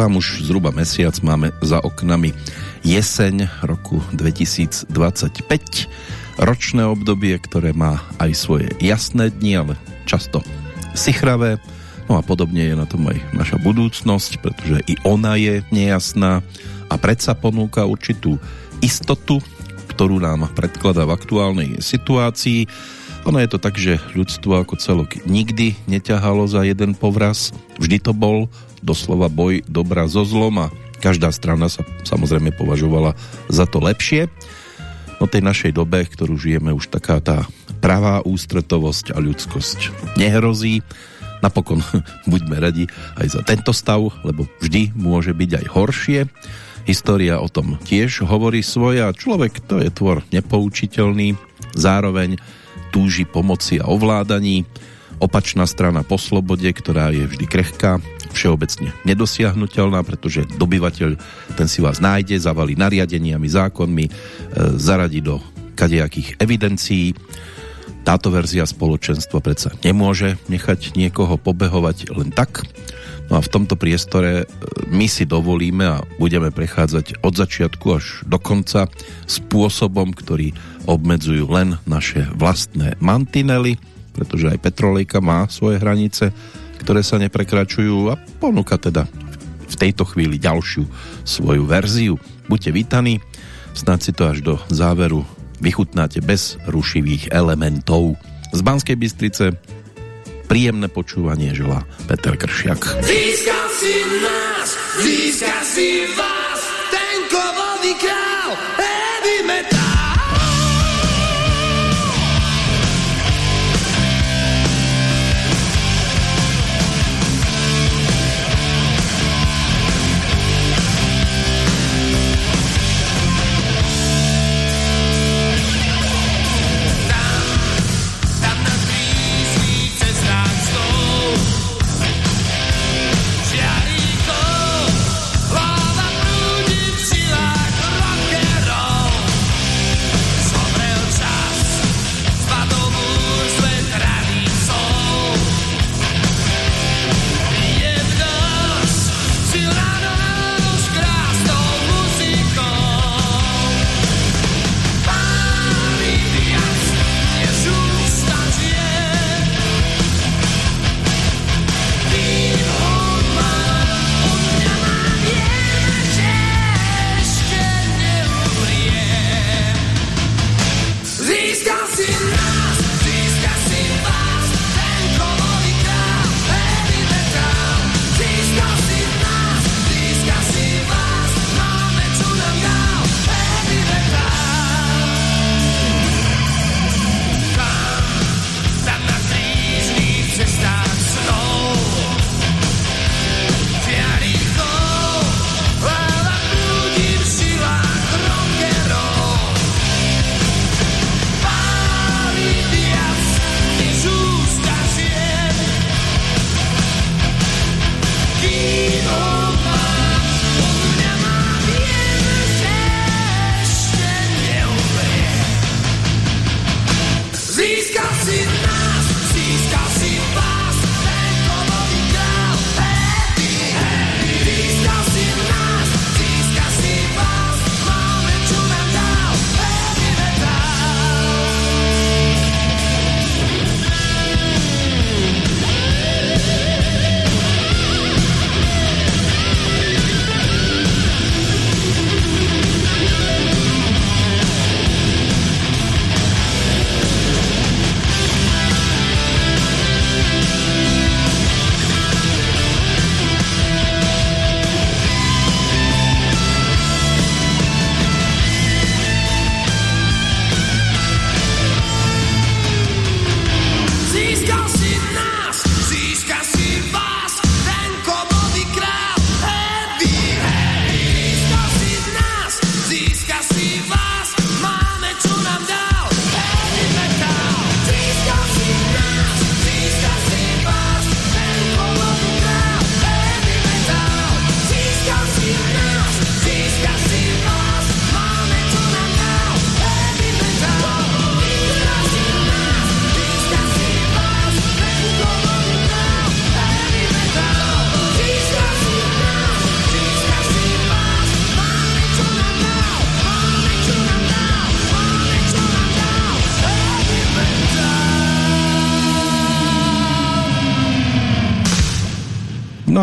vám už zhruba mesiac máme za oknami jeseň roku 2025. Ročné obdobie, ktoré má aj svoje jasné dni, ale často sichravé. No a podobne je na tom aj naša budúcnosť, pretože i ona je nejasná a predsa ponúka určitú istotu, ktorú nám predkladá v aktuálnej situácii. Ono je to tak, že ľudstvo ako celok nikdy neťahalo za jeden povraz. Vždy to bol doslova boj dobra so zlom a každá strana sa samozrejme považovala za to lepšie. No tej našej dobe, ktorú žijeme, už taká tá pravá ústretovosť a ľudskosť nehrozí. Napokon buďme radi aj za tento stav, lebo vždy môže byť aj horšie. História o tom tiež hovorí svoje a človek to je tvor nepoučiteľný, zároveň túži pomoci a ovládaní. Opačná strana po slobode, ktorá je vždy krehká, všeobecne nedosiahnutelná, pretože dobyvateľ ten si vás nájde, zavalí nariadeniami, zákonmi, e, zaradí do kadejakých evidencií. Táto verzia spoločenstva predsa nemôže nechať niekoho pobehovať len tak. No a v tomto priestore e, my si dovolíme a budeme prechádzať od začiatku až do konca spôsobom, ktorý obmedzujú len naše vlastné mantinely, pretože aj Petrolejka má svoje hranice, ktoré sa neprekračujú a ponúka teda v tejto chvíli ďalšiu svoju verziu. Buďte vítaní, snáď si to až do záveru vychutnáte bez rušivých elementov. Z Banskej Bystrice príjemné počúvanie želá Peter Kršiak. Získal si nás, získal si vás, ten kovový král, heavy metal.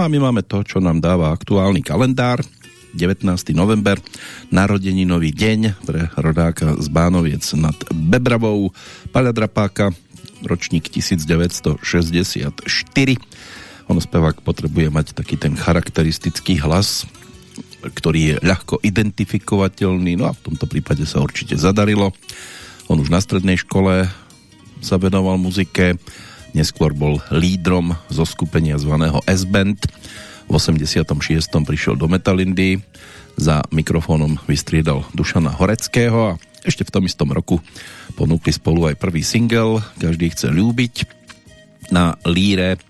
My máme to, čo nám dáva aktuálny kalendár. 19. november, narodeninový deň pre rodáka z Bánoviec nad Bebravou, Paľa Drapáka, ročník 1964. Ono spevák potrebuje mať taký ten charakteristický hlas, ktorý je ľahko identifikovateľný, no a v tomto prípade sa určite zadarilo. On už na strednej škole sa venoval muzike, neskôr bol lídrom zo skupenia zvaného S-Band. V 86. prišiel do Metalindy, za mikrofónom vystriedal Dušana Horeckého a ešte v tom istom roku ponúkli spolu aj prvý single Každý chce ľúbiť. Na líre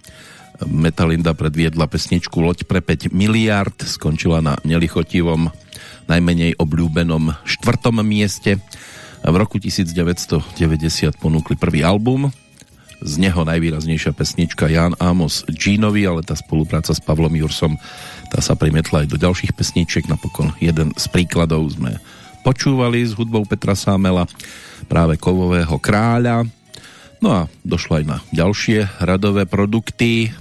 Metalinda predviedla pesničku Loď pre 5 miliard, skončila na nelichotivom najmenej obľúbenom štvrtom mieste v roku 1990 ponúkli prvý album, z neho najvýraznejšia pesnička Jan Amos Ginovi, ale tá spolupráca s Pavlom Jursom tá sa primetla aj do ďalších pesničiek. Napokon jeden z príkladov sme počúvali s hudbou Petra Sámela, práve Kovového kráľa. No a došlo aj na ďalšie radové produkty.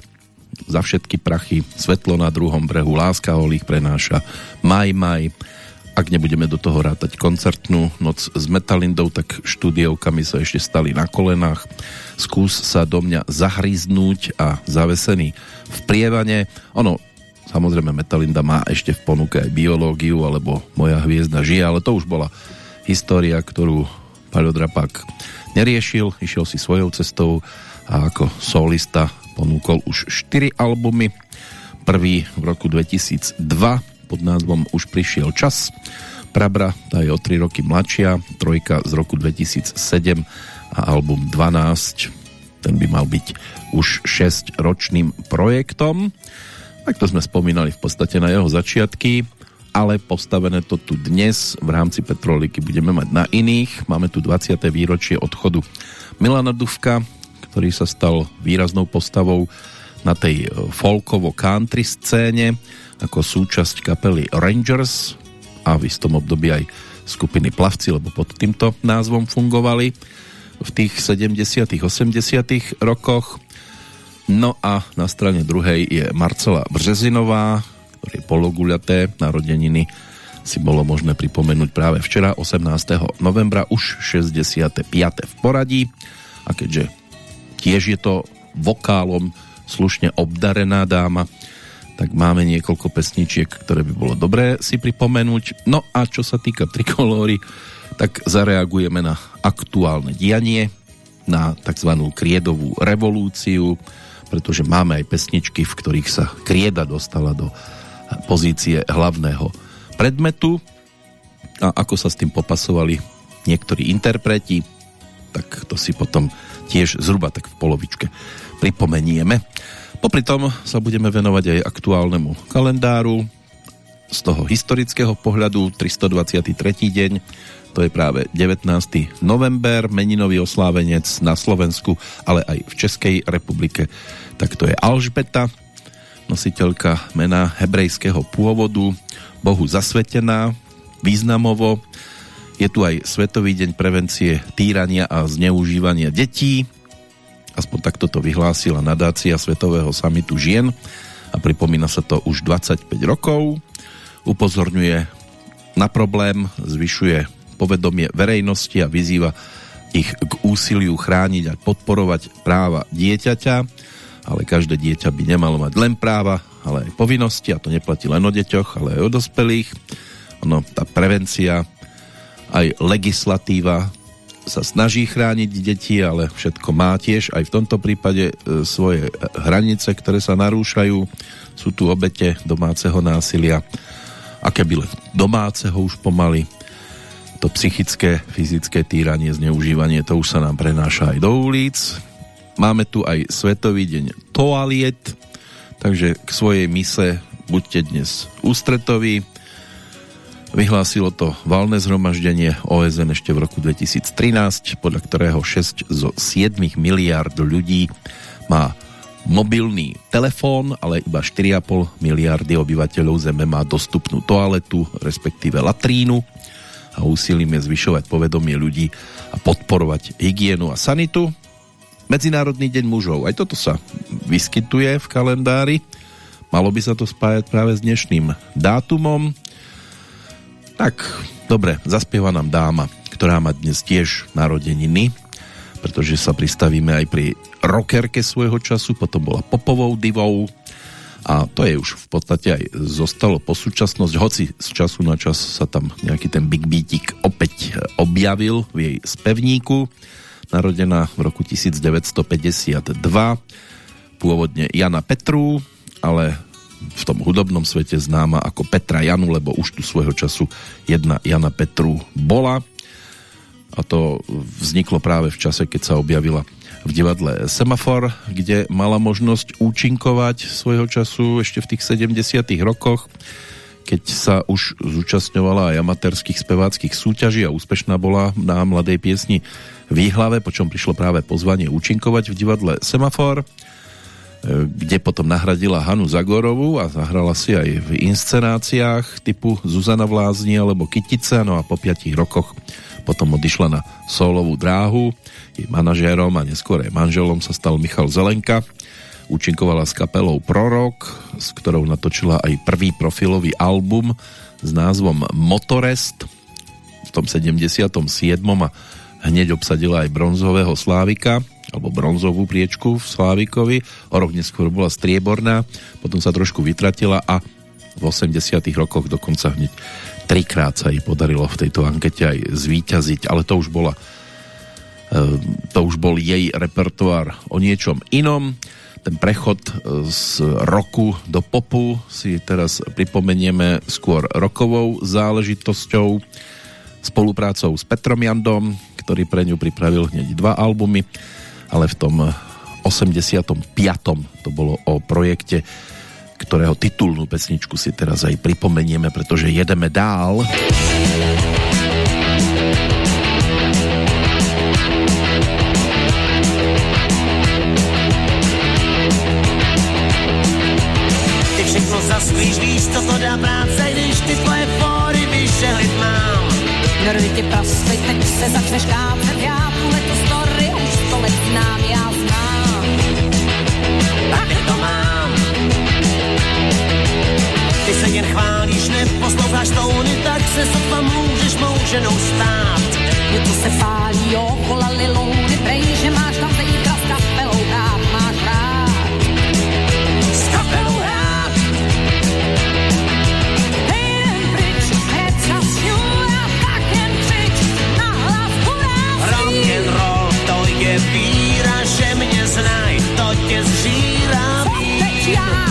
Za všetky prachy Svetlo na druhom brehu, Láska holých prenáša, Maj Maj, ak nebudeme do toho rátať koncertnú noc s Metalindou, tak štúdiovkami sa ešte stali na kolenách. Skús sa do mňa zahryznúť a zavesený v prievane. Ono, samozrejme Metalinda má ešte v ponuke aj biológiu, alebo Moja hviezda žije, ale to už bola história, ktorú Paľo neriešil, išiel si svojou cestou a ako solista ponúkol už 4 albumy. Prvý v roku 2002 pod názvom Už prišiel čas. Prabra, tá je o 3 roky mladšia, trojka z roku 2007 a album 12, ten by mal byť už 6 ročným projektom. Tak to sme spomínali v podstate na jeho začiatky, ale postavené to tu dnes v rámci Petroliky budeme mať na iných. Máme tu 20. výročie odchodu Milana Duvka, ktorý sa stal výraznou postavou na tej folkovo-country scéne ako súčasť kapely Rangers a v istom období aj skupiny Plavci, lebo pod týmto názvom fungovali v tých 70 80 rokoch. No a na strane druhej je Marcela Březinová, ktorý pologuľaté narodeniny si bolo možné pripomenúť práve včera, 18. novembra, už 65. v poradí. A keďže tiež je to vokálom slušne obdarená dáma, tak máme niekoľko pesničiek, ktoré by bolo dobré si pripomenúť. No a čo sa týka trikolóry, tak zareagujeme na aktuálne dianie, na tzv. kriedovú revolúciu, pretože máme aj pesničky, v ktorých sa krieda dostala do pozície hlavného predmetu a ako sa s tým popasovali niektorí interpreti, tak to si potom tiež zhruba tak v polovičke pripomenieme. Popri tom sa budeme venovať aj aktuálnemu kalendáru z toho historického pohľadu 323. deň to je práve 19. november, meninový oslávenec na Slovensku, ale aj v Českej republike. Tak to je Alžbeta, nositeľka mena hebrejského pôvodu, Bohu zasvetená, významovo. Je tu aj Svetový deň prevencie týrania a zneužívania detí, aspoň takto to vyhlásila nadácia Svetového samitu žien a pripomína sa to už 25 rokov. Upozorňuje na problém, zvyšuje povedomie verejnosti a vyzýva ich k úsiliu chrániť a podporovať práva dieťaťa, ale každé dieťa by nemalo mať len práva, ale aj povinnosti a to neplatí len o deťoch, ale aj o dospelých. Ono, tá prevencia, aj legislatíva sa snaží chrániť deti, ale všetko má tiež aj v tomto prípade e, svoje hranice, ktoré sa narúšajú. Sú tu obete domáceho násilia a keby len domáceho už pomaly to psychické, fyzické týranie, zneužívanie, to už sa nám prenáša aj do ulic. Máme tu aj Svetový deň toaliet, takže k svojej mise buďte dnes ústretoví, Vyhlásilo to valné zhromaždenie OSN ešte v roku 2013, podľa ktorého 6 zo 7 miliard ľudí má mobilný telefón, ale iba 4,5 miliardy obyvateľov Zeme má dostupnú toaletu, respektíve latrínu a úsilím je zvyšovať povedomie ľudí a podporovať hygienu a sanitu. Medzinárodný deň mužov, aj toto sa vyskytuje v kalendári. malo by sa to spájať práve s dnešným dátumom. Tak, dobre, zaspieva nám dáma, ktorá má dnes tiež narodeniny, pretože sa pristavíme aj pri rockerke svojho času, potom bola popovou divou a to je už v podstate aj zostalo po súčasnosť, hoci z času na čas sa tam nejaký ten Big Beatik opäť objavil v jej spevníku narodená v roku 1952 pôvodne Jana Petru ale v tom hudobnom svete známa ako Petra Janu, lebo už tu svojho času jedna Jana Petru bola. A to vzniklo práve v čase, keď sa objavila v divadle Semafor, kde mala možnosť účinkovať svojho času ešte v tých 70 rokoch, keď sa už zúčastňovala aj amatérských speváckých súťaží a úspešná bola na mladej piesni Výhlave, počom prišlo práve pozvanie účinkovať v divadle Semafor kde potom nahradila Hanu Zagorovú a zahrala si aj v inscenáciách typu Zuzana Vlázni alebo Kytica, no a po 5 rokoch potom odišla na solovú dráhu. Jej manažérom a neskôr aj manželom sa stal Michal Zelenka. Účinkovala s kapelou Prorok, s ktorou natočila aj prvý profilový album s názvom Motorest v tom 77. a hneď obsadila aj bronzového Slávika alebo bronzovú priečku v Slávikovi, o rok neskôr bola strieborná, potom sa trošku vytratila a v 80 rokoch dokonca hneď trikrát sa jej podarilo v tejto ankete aj zvíťaziť, ale to už bola e, to už bol jej repertoár o niečom inom. Ten prechod e, z roku do popu si teraz pripomenieme skôr rokovou záležitosťou, spoluprácou s Petrom Jandom, ktorý pre ňu pripravil hneď dva albumy ale v tom 85. to bolo o projekte, ktorého titulnú pesničku si teraz aj pripomenieme, pretože jedeme dál. Ty všechno zasklíš, víš, co to dá práce, když ty tvoje fóry vyšehlit mám. Nervy ty prasly, teď se začneš kácet, já tu story Ty se jen chválíš, neposloucháš tóny, tak se sotva můžeš mou ženou stát. Tu se pálí, jo, kolali louny, prej, že máš tam zítra s kapelou dát, máš rád. S kapelou rád. Nejen pryč, hned sa sňúra, tak jen křič, na hlavku Rock'n'roll, to je víra, že mě znaj, to tě zžírá. Teď já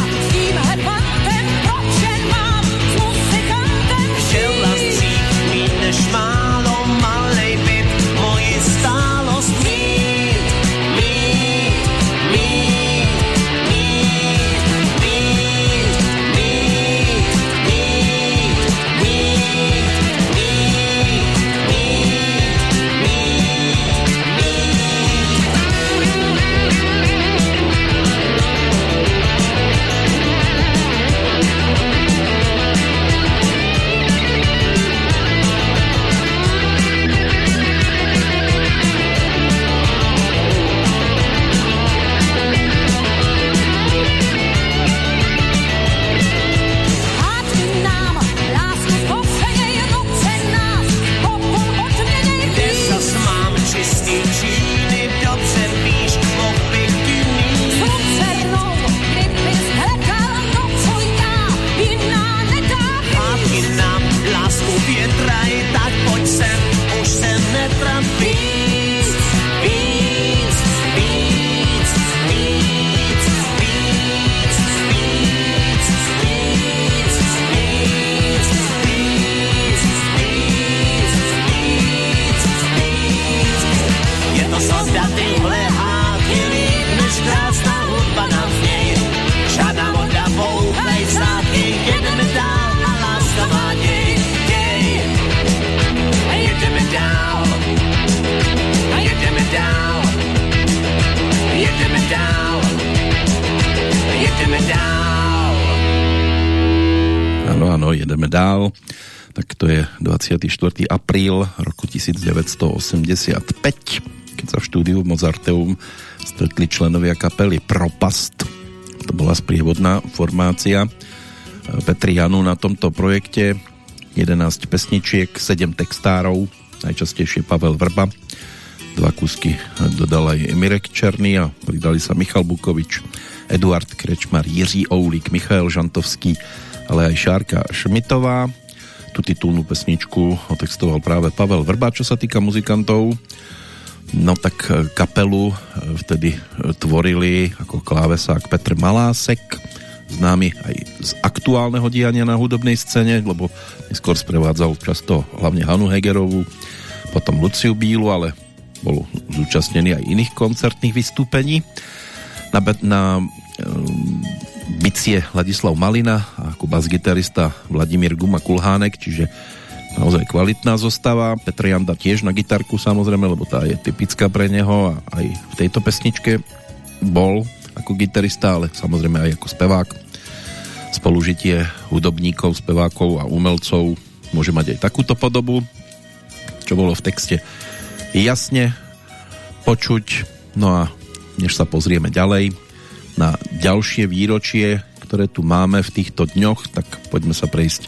jedeme dál. Áno, áno, jedeme dál. Tak to je 24. apríl roku 1985, keď sa v štúdiu Mozarteum stretli členovia kapely Propast, To bola sprievodná formácia Petri Janu na tomto projekte. 11 pesničiek, 7 textárov, najčastejšie Pavel Vrba. Dva kusky dodal aj Mirek Černý a pridali sa Michal Bukovič, Eduard Krečmar, Jiří Oulík, Michal Žantovský, ale aj Šárka Šmitová. Tu titulnú pesničku otextoval práve Pavel Vrba, čo sa týka muzikantov. No tak kapelu vtedy tvorili ako klávesák Petr Malásek, známy aj z aktuálneho diania na hudobnej scéne, lebo neskôr sprevádzal často hlavne Hanu Hegerovú, potom Luciu Bílu, ale bol zúčastnený aj iných koncertných vystúpení. Na, na um, bicie Ladislav Malina a bas-gitarista Vladimír Guma Kulhánek, čiže naozaj kvalitná zostava. Petr Janda tiež na gitarku samozrejme, lebo tá je typická pre neho a aj v tejto pesničke bol ako gitarista, ale samozrejme aj ako spevák. Spolužitie hudobníkov, spevákov a umelcov môže mať aj takúto podobu, čo bolo v texte jasne počuť. No a než sa pozrieme ďalej na ďalšie výročie, ktoré tu máme v týchto dňoch, tak poďme sa prejsť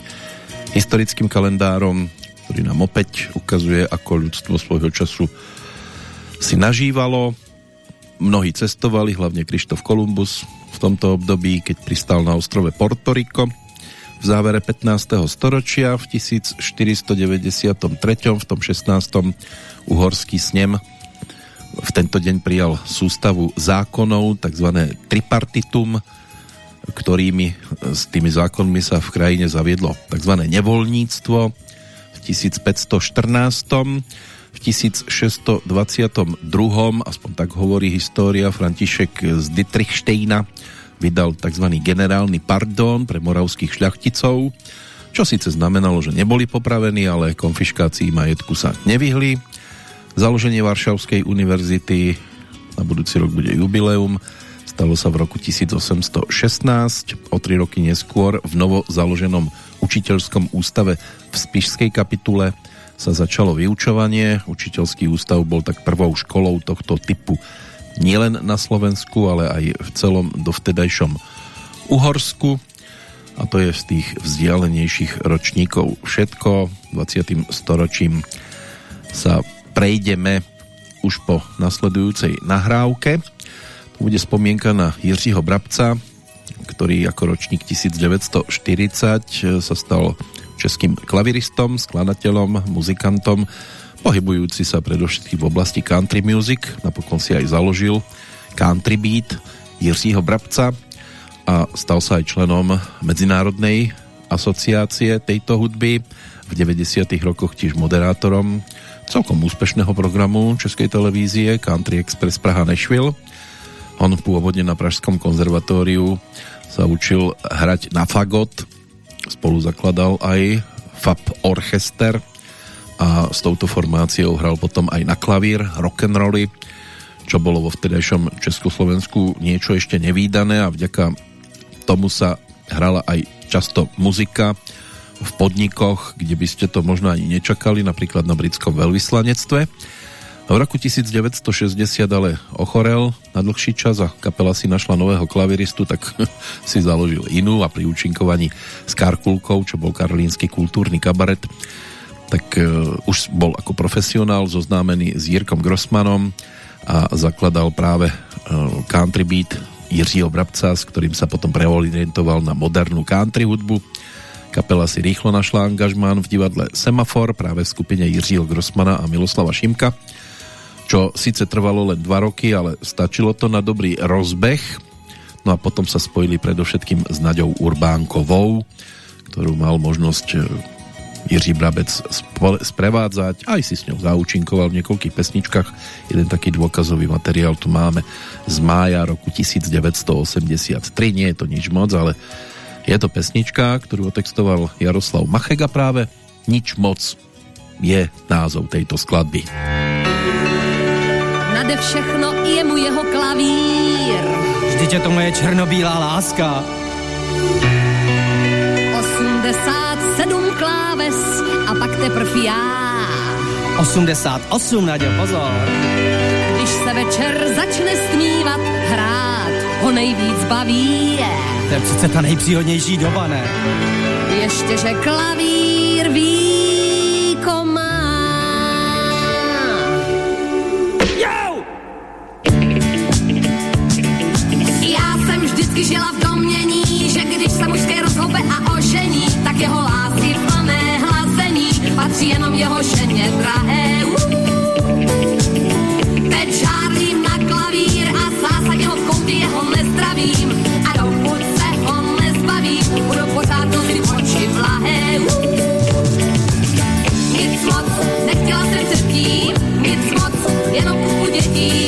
historickým kalendárom, ktorý nám opäť ukazuje, ako ľudstvo svojho času si nažívalo Mnohí cestovali, hlavne Krištof Kolumbus v tomto období, keď pristal na ostrove Porto Rico v závere 15. storočia v 1493. v tom 16. uhorský snem v tento deň prijal sústavu zákonov, tzv. tripartitum, ktorými s tými zákonmi sa v krajine zaviedlo tzv. nevoľníctvo v 1514 v 1622. aspoň tak hovorí história František z Dietrichsteina vydal tzv. generálny pardon pre moravských šľachticov, čo síce znamenalo, že neboli popravení, ale konfiškácii majetku sa nevyhli. Založenie Varšavskej univerzity na budúci rok bude jubileum. Stalo sa v roku 1816, o tri roky neskôr v novo založenom učiteľskom ústave v Spišskej kapitule sa začalo vyučovanie. Učiteľský ústav bol tak prvou školou tohto typu nielen na Slovensku, ale aj v celom dovtedajšom Uhorsku. A to je z tých vzdialenejších ročníkov všetko. 20. storočím sa prejdeme už po nasledujúcej nahrávke. To bude spomienka na Jiřího Brabca, ktorý ako ročník 1940 sa stal českým klaviristom, skladateľom, muzikantom, pohybujúci sa predovšetkým v oblasti country music, napokon si aj založil Country Beat Jiřího Brabca a stal sa aj členom Medzinárodnej asociácie tejto hudby. V 90. rokoch tiež moderátorom celkom úspešného programu Českej televízie Country Express Praha Nashville. On pôvodne na Pražskom konzervatóriu sa učil hrať na fagot, spolu zakladal aj FAP Orchester a s touto formáciou hral potom aj na klavír rock'n'rolly, čo bolo vo vtedajšom Československu niečo ešte nevýdané a vďaka tomu sa hrala aj často muzika v podnikoch, kde by ste to možno ani nečakali, napríklad na britskom veľvyslanectve v roku 1960 ale ochorel na dlhší čas a kapela si našla nového klaviristu, tak si založil inú a pri účinkovaní s Karkulkou, čo bol karlínsky kultúrny kabaret, tak uh, už bol ako profesionál zoznámený s Jirkom Grossmanom a zakladal práve uh, country beat Jiřího Brabca, s ktorým sa potom preorientoval na modernú country hudbu. Kapela si rýchlo našla angažmán v divadle Semafor práve v skupine Jiřího Grossmana a Miloslava Šimka čo síce trvalo len dva roky, ale stačilo to na dobrý rozbeh. No a potom sa spojili predovšetkým s Naďou Urbánkovou, ktorú mal možnosť e, Jiří Brabec sprevádzať, aj si s ňou zaučinkoval v niekoľkých pesničkách. Jeden taký dôkazový materiál tu máme z mája roku 1983. Nie je to nič moc, ale je to pesnička, ktorú otextoval Jaroslav Machega práve. Nič moc je názov tejto skladby nade všechno je mu jeho klavír. Vždyť je to moje černobílá láska. 87 kláves a pak teprv já. 88, Naďo, pozor. Když se večer začne stmívat, hrát ho nejvíc baví je. To je přece ta nejpříhodnější doba, ne? Ještě, že klavír víko má. Já jsem vždycky žila v domění, že když se mužské rozhobe a ožení, tak jeho lásky plné hlazení patří jenom jeho ženě jenom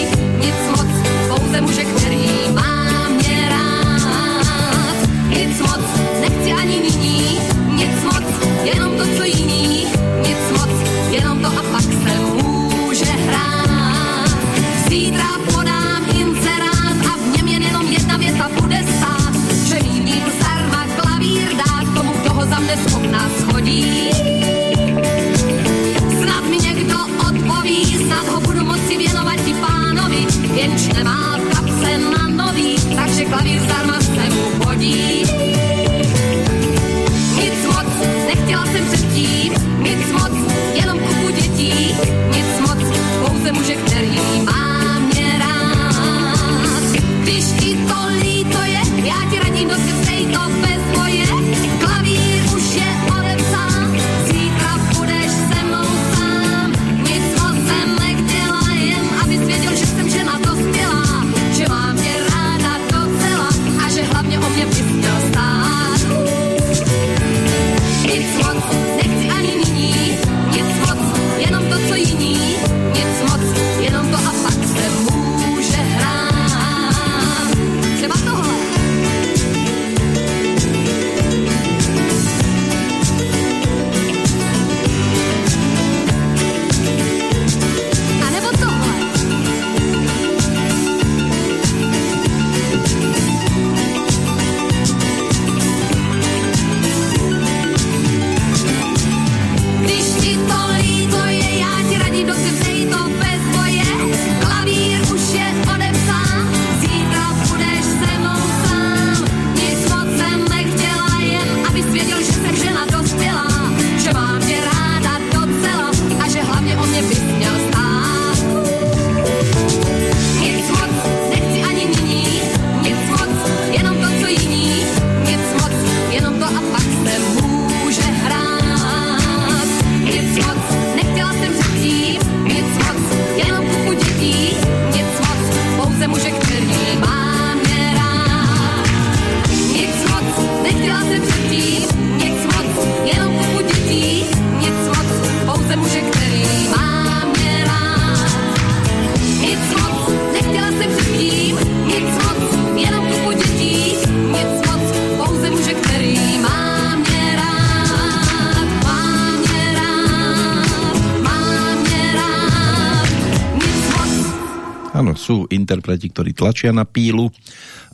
Áno, sú interpreti, ktorí tlačia na pílu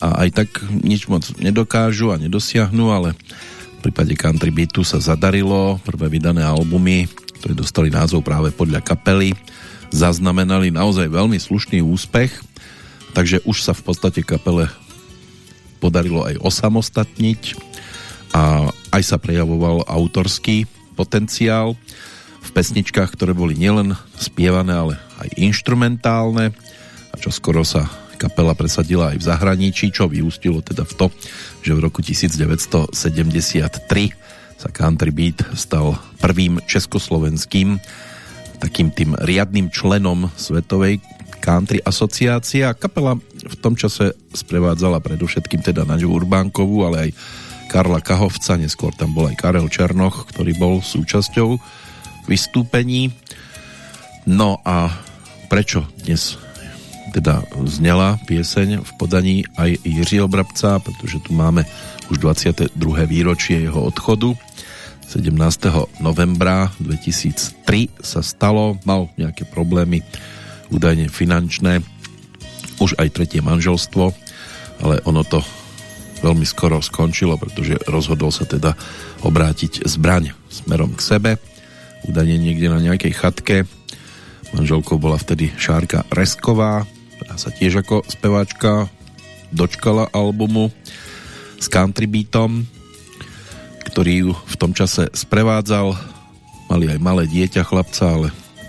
a aj tak nič moc nedokážu a nedosiahnu, ale v prípade country beatu sa zadarilo. Prvé vydané albumy, ktoré dostali názov práve podľa kapely, zaznamenali naozaj veľmi slušný úspech, takže už sa v podstate kapele podarilo aj osamostatniť a aj sa prejavoval autorský potenciál v pesničkách, ktoré boli nielen spievané, ale aj instrumentálne a čo skoro sa kapela presadila aj v zahraničí, čo vyústilo teda v to, že v roku 1973 sa Country Beat stal prvým československým takým tým riadnym členom Svetovej country asociácie a kapela v tom čase sprevádzala predovšetkým teda Naďu Urbánkovú, ale aj Karla Kahovca, neskôr tam bol aj Karel Černoch, ktorý bol súčasťou vystúpení. No a prečo dnes teda znela pieseň v podaní aj Jiřího Brabca, pretože tu máme už 22. výročie jeho odchodu. 17. novembra 2003 sa stalo, mal nejaké problémy údajne finančné, už aj tretie manželstvo, ale ono to veľmi skoro skončilo, pretože rozhodol sa teda obrátiť zbraň smerom k sebe, údajne niekde na nejakej chatke. Manželkou bola vtedy Šárka Resková, ktorá sa tiež ako speváčka dočkala albumu s country beatom, ktorý ju v tom čase sprevádzal. Mali aj malé dieťa chlapca, ale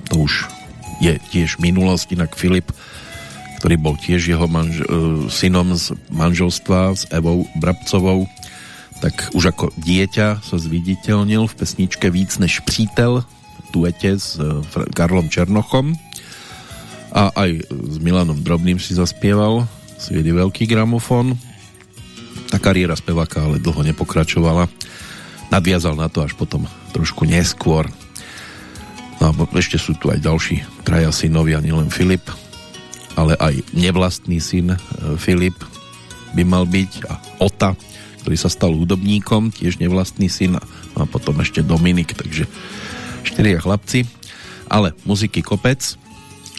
to už je tiež minulosť, inak Filip, ktorý bol tiež jeho manž- e, synom z manželstva s Evou Brabcovou, tak už ako dieťa sa zviditeľnil v pesničke Víc než přítel, duete s e, Karlom Černochom a aj s Milanom Drobným si zaspieval sviedy veľký gramofón. Tá kariéra speváka ale dlho nepokračovala nadviazal na to až potom trošku neskôr. No a ešte sú tu aj ďalší traja synovia, nielen Filip, ale aj nevlastný syn e, Filip by mal byť a Ota, ktorý sa stal hudobníkom, tiež nevlastný syn a potom ešte Dominik, takže štyria chlapci, ale muziky kopec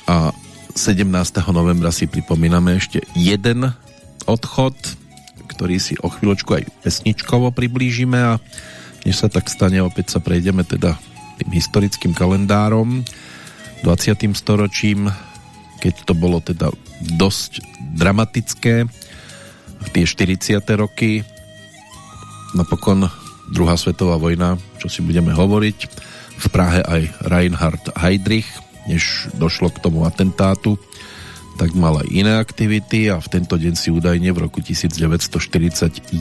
a 17. novembra si pripomíname ešte jeden odchod, ktorý si o chvíľočku aj pesničkovo priblížime a než sa tak stane, opäť sa prejdeme teda tým historickým kalendárom 20. storočím, keď to bolo teda dosť dramatické v tie 40. roky napokon druhá svetová vojna, čo si budeme hovoriť v Prahe aj Reinhard Heydrich než došlo k tomu atentátu tak mal aj iné aktivity a v tento deň si údajne v roku 1941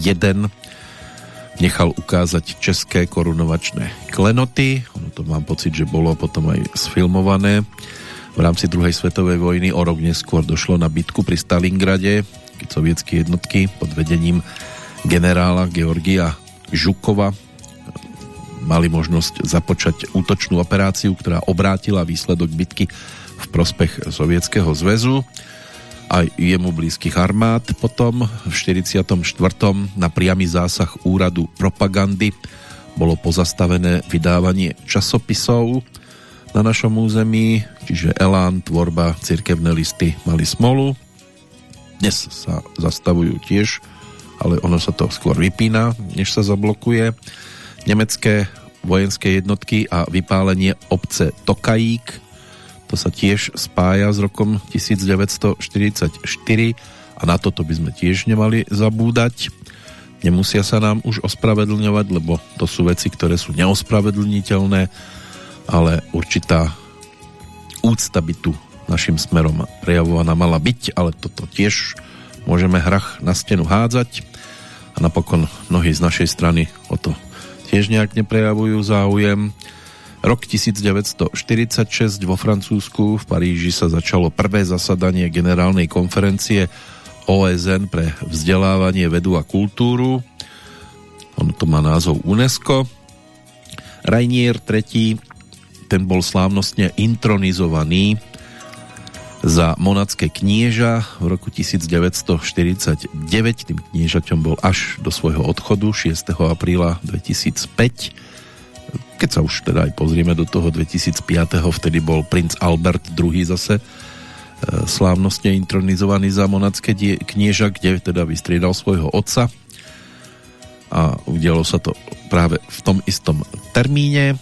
nechal ukázať české korunovačné klenoty. Ono to mám pocit, že bolo potom aj sfilmované. V rámci druhej svetovej vojny o rok neskôr došlo na bitku pri Stalingrade, keď sovietské jednotky pod vedením generála Georgia Žukova mali možnosť započať útočnú operáciu, ktorá obrátila výsledok bitky v prospech Sovietskeho zväzu aj jemu blízkych armád. Potom v 44. na priamy zásah úradu propagandy bolo pozastavené vydávanie časopisov na našom území, čiže Elán, Tvorba, cirkevné listy mali smolu. Dnes sa zastavujú tiež, ale ono sa to skôr vypína, než sa zablokuje. Nemecké vojenské jednotky a vypálenie obce Tokajík to sa tiež spája s rokom 1944 a na toto by sme tiež nemali zabúdať. Nemusia sa nám už ospravedlňovať, lebo to sú veci, ktoré sú neospravedlniteľné, ale určitá úcta by tu našim smerom prejavovaná mala byť, ale toto tiež môžeme hrach na stenu hádzať a napokon mnohí z našej strany o to tiež nejak neprejavujú záujem. Rok 1946 vo Francúzsku v Paríži sa začalo prvé zasadanie generálnej konferencie OSN pre vzdelávanie, vedu a kultúru. Ono to má názov UNESCO. Rainier III, ten bol slávnostne intronizovaný za monacké knieža v roku 1949. Tým kniežaťom bol až do svojho odchodu 6. apríla 2005 keď sa už teda aj pozrieme do toho 2005. vtedy bol princ Albert II zase e, slávnostne intronizovaný za monacké knieža, kde teda vystriedal svojho otca a udialo sa to práve v tom istom termíne.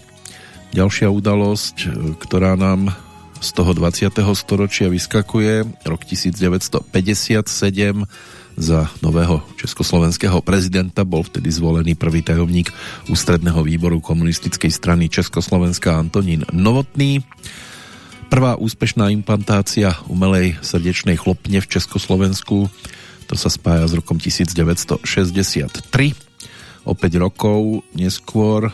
Ďalšia udalosť, e, ktorá nám z toho 20. storočia vyskakuje, rok 1957 za nového československého prezidenta bol vtedy zvolený prvý tajomník ústredného výboru komunistickej strany Československa Antonín Novotný. Prvá úspešná implantácia umelej srdečnej chlopne v Československu to sa spája s rokom 1963. O 5 rokov neskôr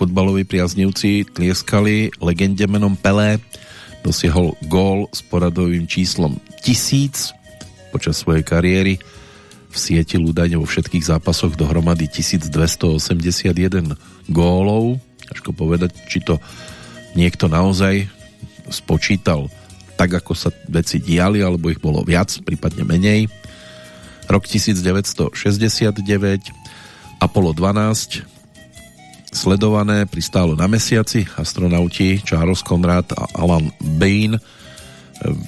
futbaloví priaznivci tlieskali legende menom Pelé dosiahol gól s poradovým číslom 1000 počas svojej kariéry v sieti údajne vo všetkých zápasoch dohromady 1281 gólov. Ťažko povedať, či to niekto naozaj spočítal tak, ako sa veci diali, alebo ich bolo viac, prípadne menej. Rok 1969 Apollo 12 sledované pristálo na mesiaci. Astronauti Charles Conrad a Alan Bain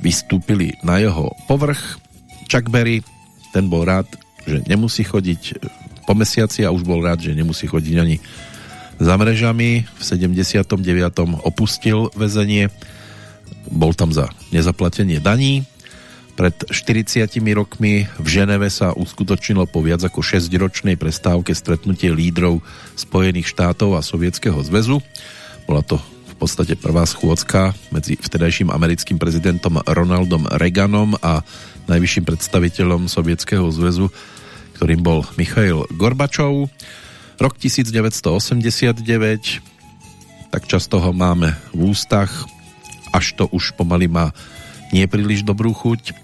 vystúpili na jeho povrch Chuck Berry, ten bol rád, že nemusí chodiť po mesiaci a už bol rád, že nemusí chodiť ani za mrežami. V 79. opustil väzenie, bol tam za nezaplatenie daní. Pred 40 rokmi v Ženeve sa uskutočnilo po viac ako 6-ročnej prestávke stretnutie lídrov Spojených štátov a Sovietskeho zväzu. Bola to v podstate prvá schôdzka medzi vtedajším americkým prezidentom Ronaldom Reaganom a najvyšším predstaviteľom Sovietskeho zväzu, ktorým bol Michail Gorbačov. Rok 1989, tak často ho máme v ústach, až to už pomaly má nie príliš dobrú chuť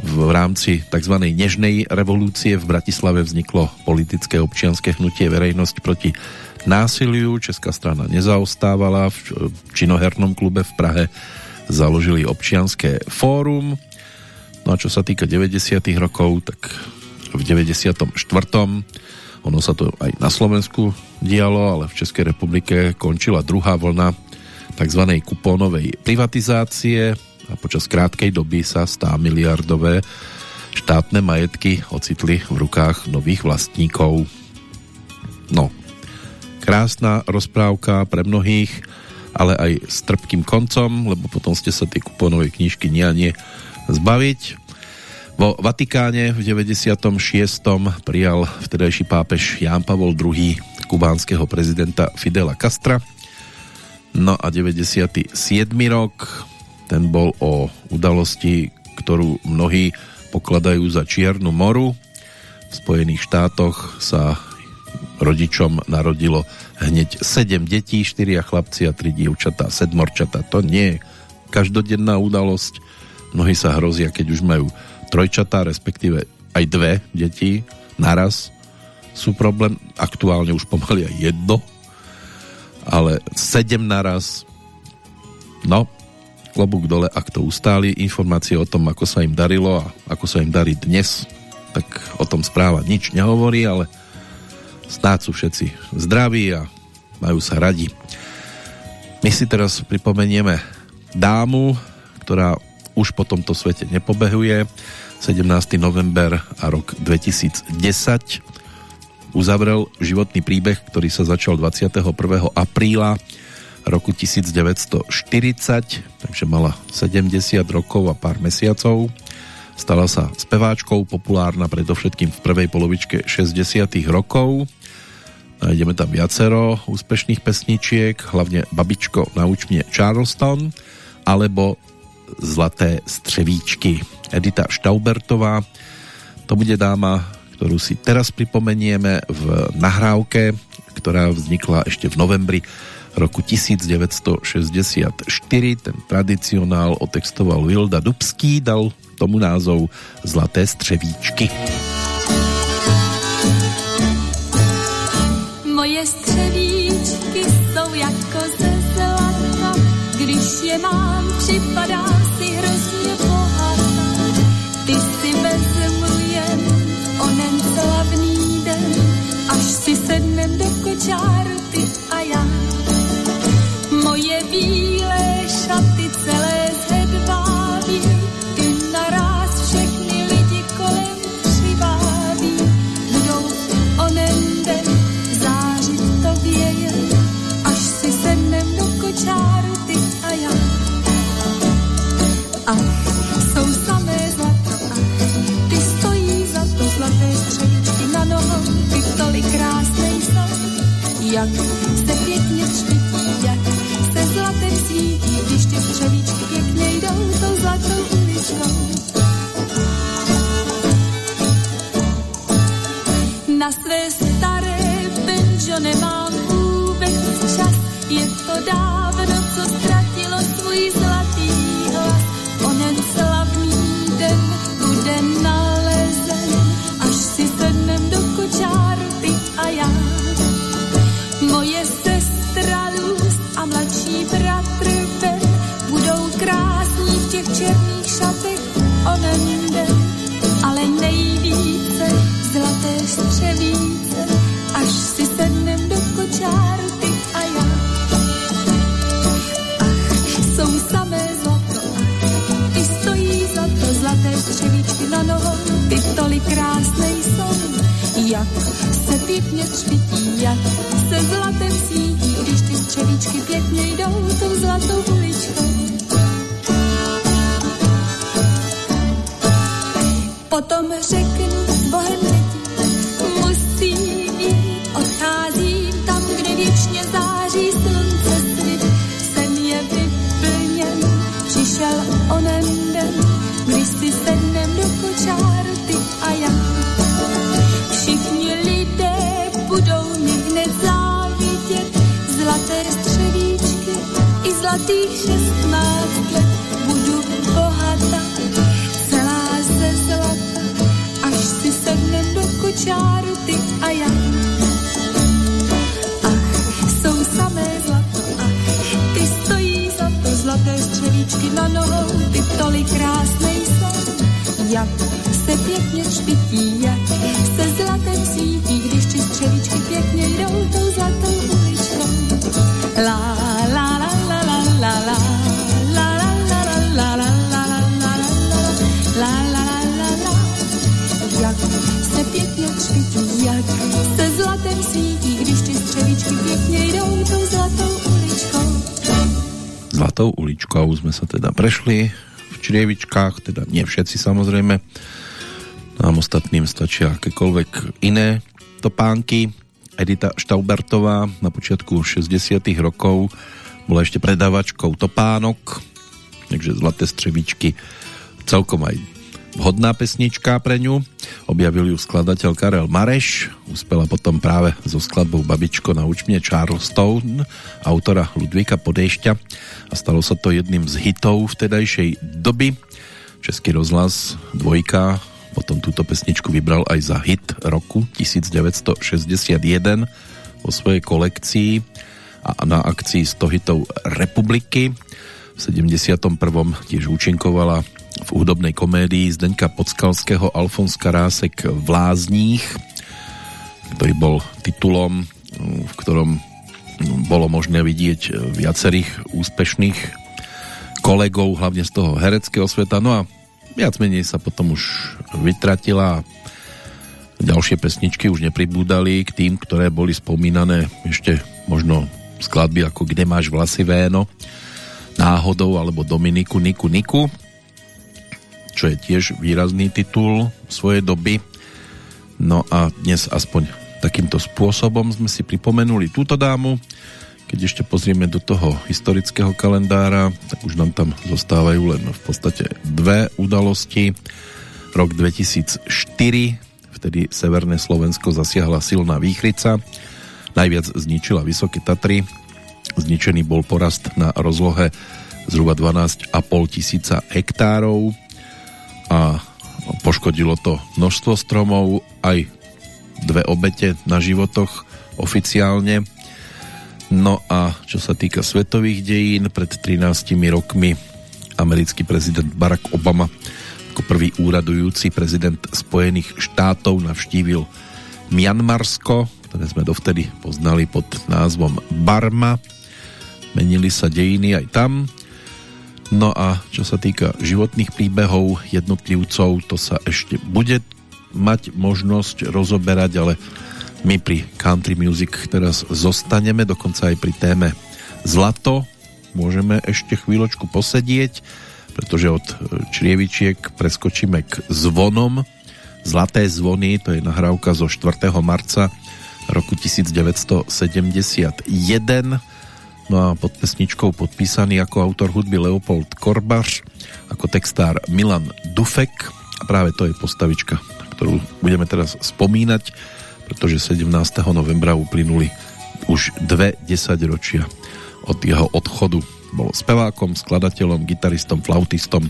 v rámci tzv. nežnej revolúcie v Bratislave vzniklo politické občianske hnutie verejnosť proti násiliu. Česká strana nezaostávala. V činohernom klube v Prahe založili občianské fórum. No a čo sa týka 90. rokov, tak v 94. ono sa to aj na Slovensku dialo, ale v Českej republike končila druhá vlna tzv. kupónovej privatizácie a počas krátkej doby sa 100 miliardové štátne majetky ocitli v rukách nových vlastníkov. No, krásna rozprávka pre mnohých, ale aj s trpkým koncom, lebo potom ste sa tie kupónové knižky nie a nie zbaviť. Vo Vatikáne v 96. prijal vtedajší pápež Ján Pavol II kubánskeho prezidenta Fidela Castra. No a 97. rok ten bol o udalosti, ktorú mnohí pokladajú za Čiernu moru. V Spojených štátoch sa rodičom narodilo hneď 7 detí, 4 chlapci a 3 dievčatá, sedmorčatá. To nie je každodenná udalosť. Mnohí sa hrozia, keď už majú trojčatá, respektíve aj dve deti naraz sú problém. Aktuálne už pomaly aj jedno, ale sedem naraz. No, klobúk dole, ak to ustáli. Informácie o tom, ako sa im darilo a ako sa im darí dnes, tak o tom správa nič nehovorí, ale snáď sú všetci zdraví a majú sa radi. My si teraz pripomenieme dámu, ktorá už po tomto svete nepobehuje. 17. november a rok 2010 uzavrel životný príbeh, ktorý sa začal 21. apríla roku 1940, takže mala 70 rokov a pár mesiacov. Stala sa speváčkou, populárna predovšetkým v prvej polovičke 60 rokov. Nájdeme tam viacero úspešných pesničiek, hlavne Babičko, nauč mne Charleston, alebo Zlaté střevíčky. Edita Štaubertová, to bude dáma, ktorú si teraz pripomenieme v nahrávke, ktorá vznikla ešte v novembri roku 1964. Ten tradicionál otextoval Vilda Dubský, dal tomu názov Zlaté střevíčky. Moje střevíčky jsou jako ze zlata, když je mám, připadá si hrozně bohatá. Ty si vezmu jen onen slavný den, až si sednem do kočáru jak se pěkně třpití, jak se zlatem svítí, když ty střevíčky pěkně jdou tou zlatou uličkou. Na své staré benžo nemám vůbec čas, je to dávno, co ztratilo svůj zlatý hlas. Onen slavný den bude nalezen, až si sednem do kočáru. Moje sestra Luz a mladší bratr Ben. Budou krásní v těch černých šatech onen den, ale nejvíce zlaté střevíce, až si sednem do kočáru ty a já. Ach, jsou samé zlato, ty stojí za to zlaté střevíčky na nohou, ty tolik krásné jsou, jak se pěkně třpití, jak se zlatem svítí, když ty střevíčky pěkně jdou tou zlatou uličkou. Potom řeknu bohem děti, musím jít, odcházím tam, kde věčně záleží. Zlatých šestnáct let. Budu bohatá, celá ze zlata, až si sednem do kočáru ty a já. Ach, jsou samé zlato, ach, ty stojí za to, zlaté střevíčky na nohou, ty tolik krásné jsou, jak se pěkně špití, jak se zlatem svítí, když ti střevíčky pěkně Zlatou uličkou sme sa teda prešli v črievičkách, teda nie všetci samozrejme. Nám ostatným stačia akékoľvek iné topánky. Edita Štaubertová na počiatku 60 rokov bola ešte predávačkou topánok, takže Zlaté střevíčky celkom aj vhodná pesnička pre ňu. Objavil ju skladateľ Karel Mareš, uspela potom práve so skladbou Babičko na učmne Charleston, autora Ludvíka Podešťa a stalo sa to jedným z hitov vtedajšej doby. Český rozhlas dvojka potom túto pesničku vybral aj za hit roku 1961 vo svojej kolekcii a na akcii 100 hitov Republiky. V 71. tiež účinkovala v hudobnej komédii Zdeňka Podskalského Alfons Karásek v Lázních, ktorý bol titulom, v ktorom bolo možné vidieť viacerých úspešných kolegov, hlavne z toho hereckého sveta. No a viac menej sa potom už vytratila ďalšie pesničky už nepribúdali k tým, ktoré boli spomínané ešte možno skladby ako Kde máš vlasy véno, Náhodou alebo Dominiku Niku Niku čo je tiež výrazný titul svojej doby. No a dnes aspoň takýmto spôsobom sme si pripomenuli túto dámu. Keď ešte pozrieme do toho historického kalendára, tak už nám tam zostávajú len v podstate dve udalosti. Rok 2004, vtedy Severné Slovensko zasiahla silná výchrica, najviac zničila Vysoké Tatry, zničený bol porast na rozlohe zhruba 12,5 tisíca hektárov, a poškodilo to množstvo stromov, aj dve obete na životoch oficiálne. No a čo sa týka svetových dejín, pred 13 rokmi americký prezident Barack Obama ako prvý úradujúci prezident Spojených štátov navštívil Mianmarsko, ktoré sme dovtedy poznali pod názvom Barma. Menili sa dejiny aj tam No a čo sa týka životných príbehov jednotlivcov, to sa ešte bude mať možnosť rozoberať, ale my pri country music teraz zostaneme, dokonca aj pri téme Zlato. Môžeme ešte chvíľočku posedieť, pretože od črievičiek preskočíme k zvonom. Zlaté zvony, to je nahrávka zo 4. marca roku 1971 No a pod pesničkou podpísaný ako autor hudby Leopold Korbaš, ako textár Milan Dufek. A práve to je postavička, ktorú budeme teraz spomínať, pretože 17. novembra uplynuli už dve desaťročia od jeho odchodu. Bol spevákom, skladateľom, gitaristom, flautistom,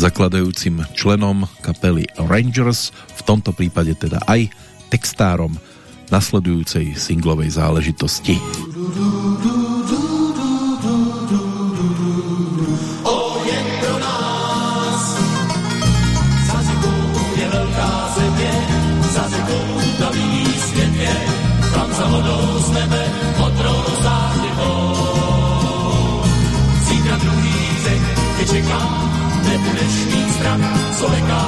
zakladajúcim členom kapely Rangers, v tomto prípade teda aj textárom nasledujúcej singlovej záležitosti. to vidí svět je, tam za vodou z nebe, modrou záhybou. Zítra druhý řek tě čeká, nebudeš mít strach, co leká.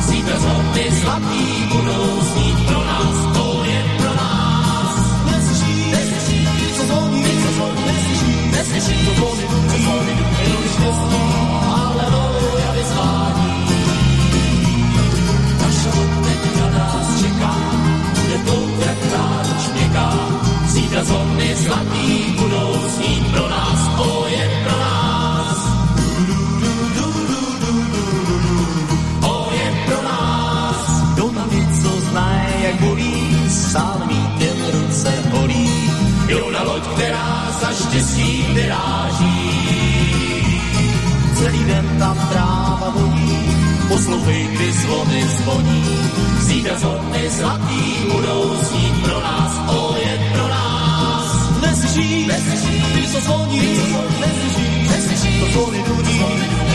Zítra zlaty zlatý budou snít pro nás, to je pro nás. Neslyší, neslyší, co zvony, co zvony, neslyší, neslyší, co zvony, co zvony, jenom když neslyší. Kazony zlatý budou snít pro nás, to je pro nás. To je pro nás. Doma ty, co zná, jak bolí, sám mi jen ruce holí. Jdou na loď, která za štěstí vyráží. Celý den tam tráva voní, poslouchej, ty zvony zvoní. Zítra zvony zlatý budou snít pro nás, o Neslyšíš, ty co zvoní, neslyšíš, to zvony duní,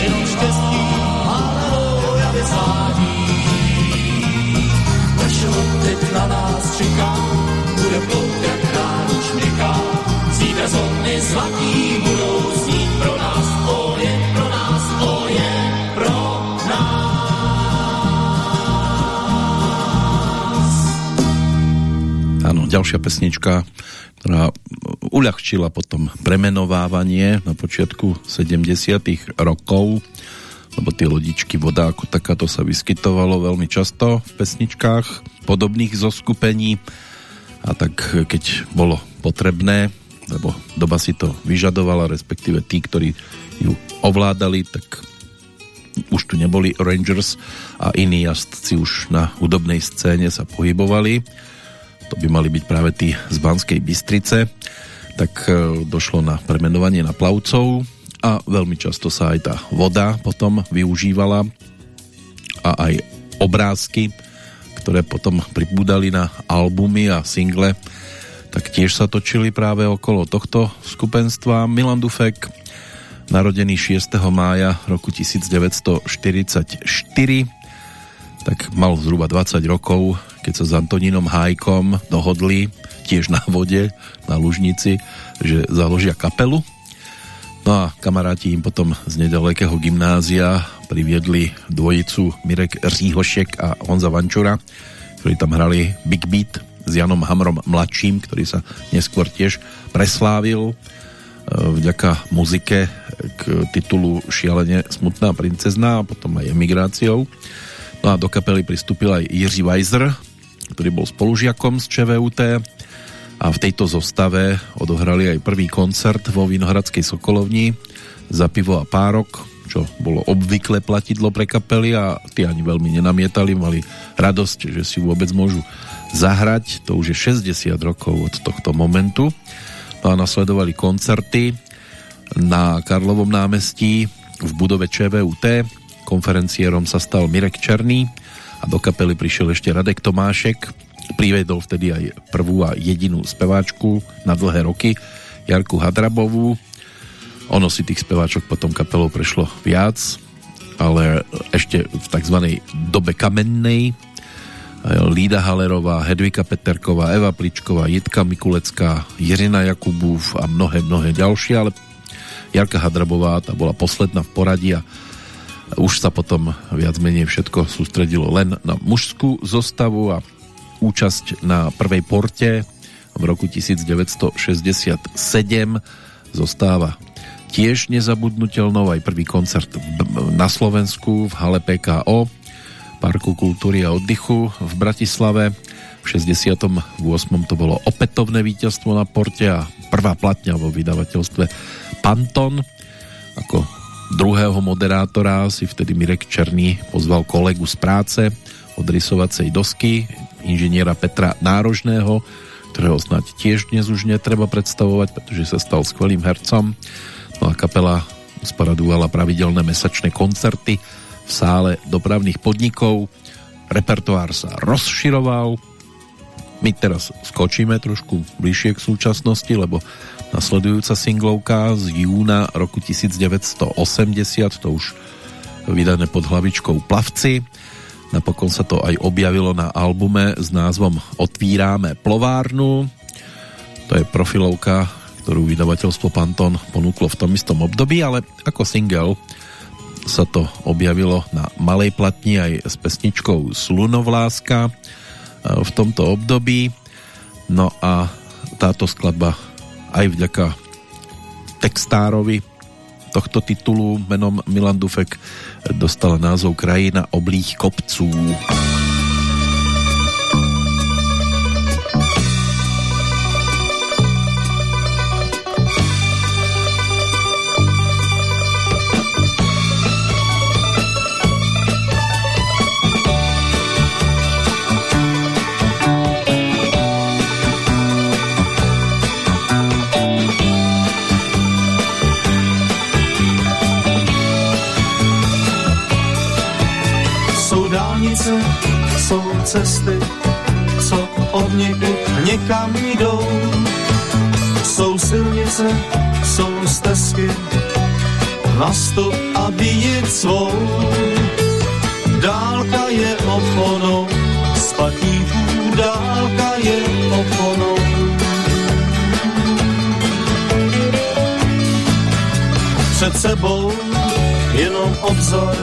jenom štěstí, ale hojavě svádí. Pršel teď na nás čeká, bude plout jak čměká. Zítra zvony zlatý budou snít pro nás, o je pro nás, o je pro nás. Áno, ďalšia pesnička, ktorá uľahčila potom premenovávanie na počiatku 70 rokov, lebo tie lodičky voda ako takáto sa vyskytovalo veľmi často v pesničkách podobných zoskupení a tak keď bolo potrebné, lebo doba si to vyžadovala, respektíve tí, ktorí ju ovládali, tak už tu neboli Rangers a iní jazdci už na hudobnej scéne sa pohybovali. To by mali byť práve tí z Banskej Bystrice. Tak e, došlo na premenovanie na plavcov a veľmi často sa aj tá voda potom využívala a aj obrázky, ktoré potom pribúdali na albumy a single, tak tiež sa točili práve okolo tohto skupenstva. Milan Dufek, narodený 6. mája roku 1944, tak mal zhruba 20 rokov, keď sa s Antonínom Hájkom dohodli tiež na vode, na Lužnici, že založia kapelu. No a kamaráti im potom z nedalekého gymnázia priviedli dvojicu Mirek Říhošek a Honza Vančura, ktorí tam hrali Big Beat s Janom Hamrom mladším, ktorý sa neskôr tiež preslávil e, vďaka muzike k titulu Šialene smutná princezna a potom aj emigráciou. No a do kapely pristúpil aj Jiří Weiser, ktorý bol spolužiakom z ČVUT a v tejto zostave odohrali aj prvý koncert vo Vinohradskej Sokolovni za pivo a párok, čo bolo obvykle platidlo pre kapely a tí ani veľmi nenamietali, mali radosť, že si vôbec môžu zahrať, to už je 60 rokov od tohto momentu. No a nasledovali koncerty na Karlovom námestí v budove ČVUT. Konferenciérom sa stal Mirek Černý a do kapely prišiel ešte Radek Tomášek. Privedol vtedy aj prvú a jedinú speváčku na dlhé roky, Jarku Hadrabovú. Ono si tých speváčok potom kapelou prešlo viac, ale ešte v tzv. dobe kamennej Lída Halerová, Hedvika Peterková, Eva Pličková, Jitka Mikulecká, Jirina Jakubův a mnohé, mnohé ďalšie, ale Jarka Hadrabová, tá bola posledná v poradí a už sa potom viac menej všetko sústredilo len na mužskú zostavu a účasť na prvej porte v roku 1967 zostáva tiež nezabudnutelnou aj prvý koncert na Slovensku v hale PKO Parku kultúry a oddychu v Bratislave. V 68. to bolo opätovné víťazstvo na porte a prvá platňa vo vydavateľstve Panton. Ako druhého moderátora si vtedy Mirek Černý pozval kolegu z práce od rysovacej dosky, inžiniera Petra Nárožného, ktorého snáď tiež dnes už netreba predstavovať, pretože sa stal skvelým hercom. No a kapela sporadovala pravidelné mesačné koncerty v sále dopravných podnikov. Repertoár sa rozširoval. My teraz skočíme trošku bližšie k súčasnosti, lebo nasledujúca singlovka z júna roku 1980, to už vydané pod hlavičkou Plavci. Napokon sa to aj objavilo na albume s názvom Otvíráme plovárnu. To je profilovka, ktorú vydavateľstvo Panton ponúklo v tom istom období, ale ako single sa to objavilo na malej platni aj s pesničkou Slunovláska e, v tomto období. No a táto skladba aj vďaka textárovi tohto titulu menom Milan Dufek dostala názov Krajina oblých kopců. Cesty, co od někud někam jdou. Jsou silnice, jsou stezky, na stop a vidět svou. Dálka je oponou, spatníků dálka je oponou. Před sebou jenom obzor,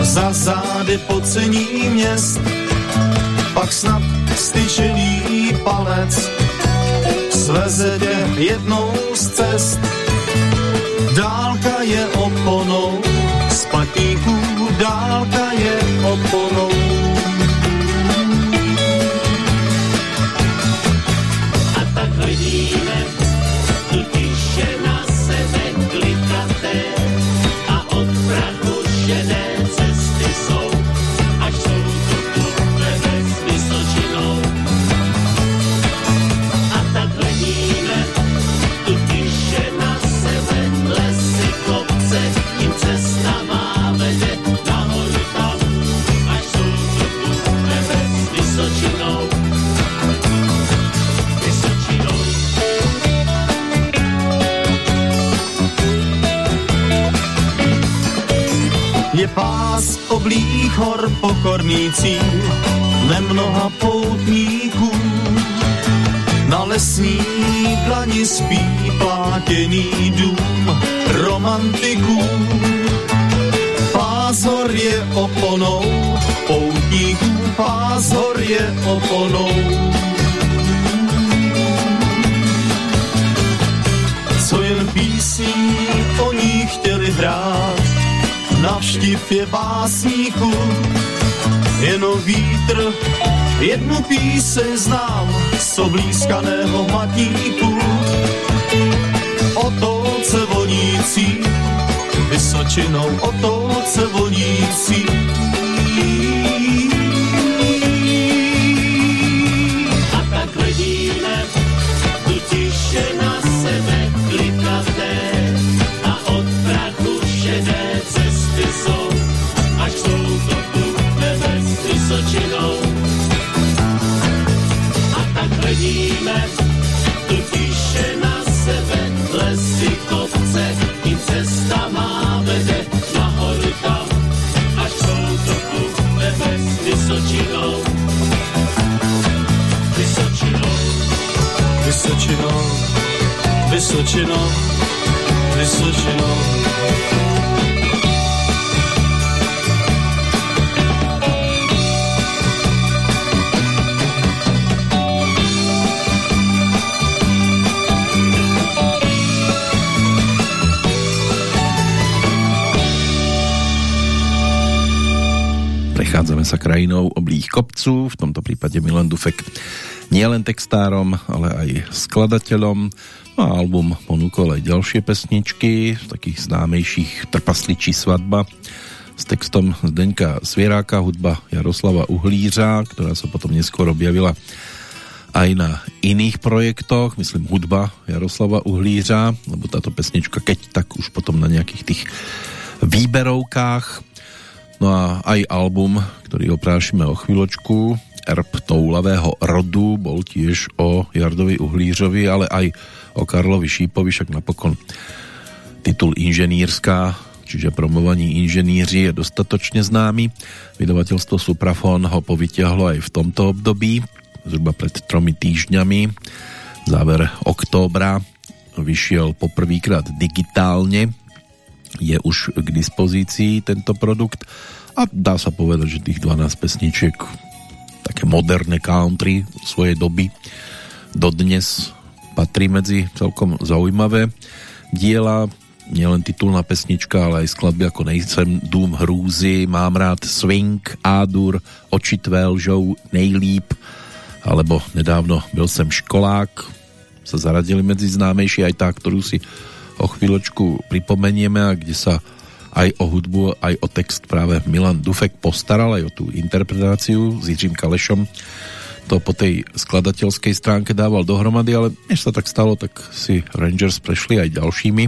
za zády pocení měst, pak snad styčený palec sveze tě jednou z cest. Dálka je oponou, spatníků dálka je oponou. Oblých hor pokorný cíl, nemnoha poutníků. Na lesní dlani spí plátěný dům romantiků. Pás hor je oponou, poutníků pás hor je oponou. Co jen písní o ní chtěli hrát, navštiv je básníků, jenom vítr, jednu píseň znám z oblízkaného matníku. O touce vonící, vysočinou o touce vonící. Hledíme tu tiše na sebe lesy, kopce, i cesta má vede nahoru tam, až jsou to nebe s vysočinou. Vysočinou. Vysočinou, Vysočinou, Vysočinou. Prechádzame sa krajinou oblých kopců, v tomto prípade Milan Dufek nielen textárom, ale aj skladateľom. No a album ponúkol aj ďalšie pesničky, takých známejších Trpasličí svadba s textom Zdeňka Svieráka, hudba Jaroslava Uhlířa, ktorá sa potom neskôr objavila aj na iných projektoch, myslím hudba Jaroslava Uhlířa, lebo táto pesnička, keď tak už potom na nejakých tých výberovkách No a aj album, ktorý oprášime o chvíľočku, Erb toulavého rodu, bol tiež o Jardovi Uhlířovi, ale aj o Karlovi Šípovi, však napokon titul Inženýrská, čiže promovaní inženýři je dostatočne známy. Vydavateľstvo Suprafon ho povytiahlo aj v tomto období, zhruba pred tromi týždňami. Záver októbra vyšiel poprvýkrát digitálne, je už k dispozícii tento produkt a dá sa povedať, že tých 12 pesničiek také moderné country svojej doby dodnes patrí medzi celkom zaujímavé diela. Nielen titulná pesnička, ale aj skladby ako Nejsem dům hrúzy, Mám rád swing, Ádur, Oči tvé lžou, Nejlíp alebo nedávno Byl jsem školák. Sa zaradili medzi známejšie aj tá, ktorú si o chvíľočku pripomenieme a kde sa aj o hudbu, aj o text práve Milan Dufek postaral, aj o tú interpretáciu s Jiřím Kalešom to po tej skladateľskej stránke dával dohromady, ale než sa tak stalo, tak si Rangers prešli aj ďalšími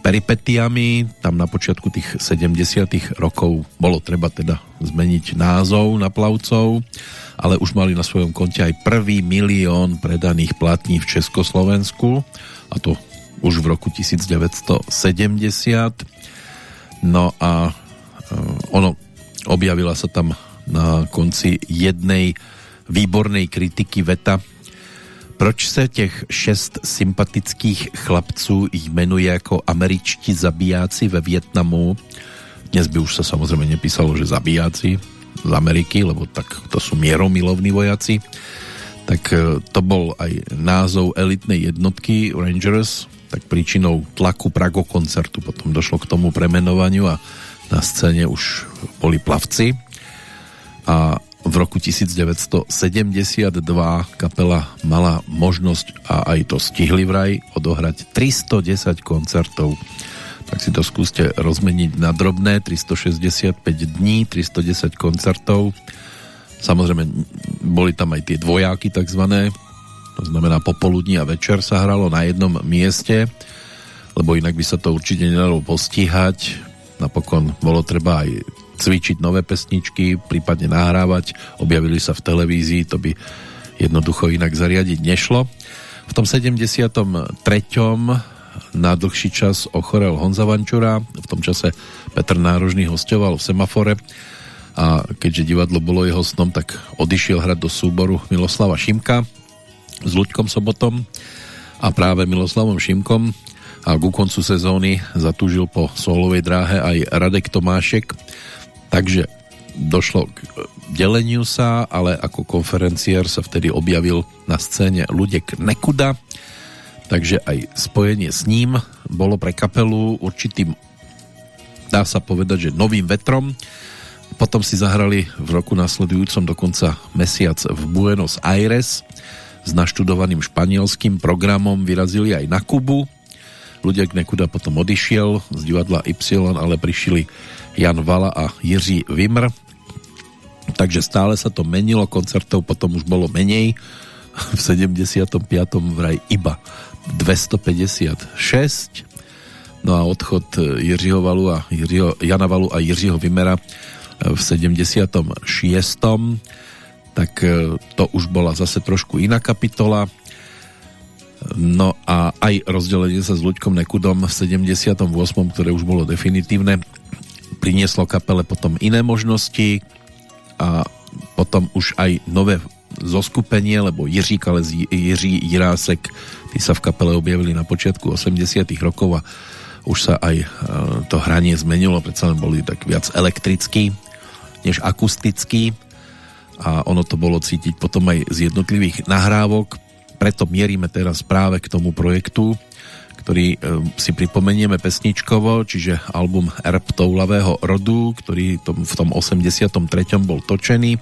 peripetiami. Tam na počiatku tých 70 rokov bolo treba teda zmeniť názov na plavcov, ale už mali na svojom konte aj prvý milión predaných platní v Československu a to už v roku 1970. No a ono objavila sa tam na konci jednej výbornej kritiky veta proč se těch šest sympatických chlapců jmenuje jako američtí zabijáci ve Vietnamu? Dnes by už sa samozrejme nepísalo, že zabijáci z Ameriky, lebo tak to sú mieromilovní vojaci. Tak e, to bol aj názov elitnej jednotky Rangers, tak príčinou tlaku Prago koncertu potom došlo k tomu premenovaniu a na scéne už boli plavci a v roku 1972 kapela mala možnosť a aj to stihli vraj odohrať 310 koncertov. Tak si to skúste rozmeniť na drobné, 365 dní, 310 koncertov. Samozrejme, boli tam aj tie dvojáky takzvané, to znamená popoludní a večer sa hralo na jednom mieste, lebo inak by sa to určite nedalo postihať. Napokon bolo treba aj cvičiť nové pesničky, prípadne nahrávať, objavili sa v televízii, to by jednoducho inak zariadiť nešlo. V tom 73. na dlhší čas ochorel Honza Vančura, v tom čase Petr Nárožný hostoval v Semafore a keďže divadlo bolo jeho snom, tak odišiel hrať do súboru Miloslava Šimka s Luďkom Sobotom a práve Miloslavom Šimkom. A ku koncu sezóny zatúžil po solovej dráhe aj Radek Tomášek, Takže došlo k deleniu sa, ale ako konferenciér sa vtedy objavil na scéne Ludek Nekuda, takže aj spojenie s ním bolo pre kapelu určitým dá sa povedať, že novým vetrom. Potom si zahrali v roku nasledujúcom dokonca mesiac v Buenos Aires s naštudovaným španielským programom vyrazili aj na Kubu. Ludek Nekuda potom odišiel z divadla Y, ale prišli Jan Vala a Jiří Vimr. Takže stále sa to menilo, koncertov potom už bolo menej. V 75. vraj iba 256. No a odchod Jiřího Valu a Jiřího, Jana Valu a Jiřího Vimera v 76. Tak e, to už bola zase trošku iná kapitola. No a aj rozdelenie sa s Luďkom Nekudom v 78., ktoré už bolo definitívne, prinieslo kapele potom iné možnosti a potom už aj nové zoskupenie, lebo Jiří Kalez, Jiří Jirásek, tí sa v kapele objavili na počiatku 80 rokov a už sa aj e, to hranie zmenilo, predsa len boli tak viac elektrický než akustický a ono to bolo cítiť potom aj z jednotlivých nahrávok, preto mierime teraz práve k tomu projektu, ktorý e, si pripomenieme pesničkovo, čiže album Erb toulavého rodu, ktorý tom, v tom 83. bol točený,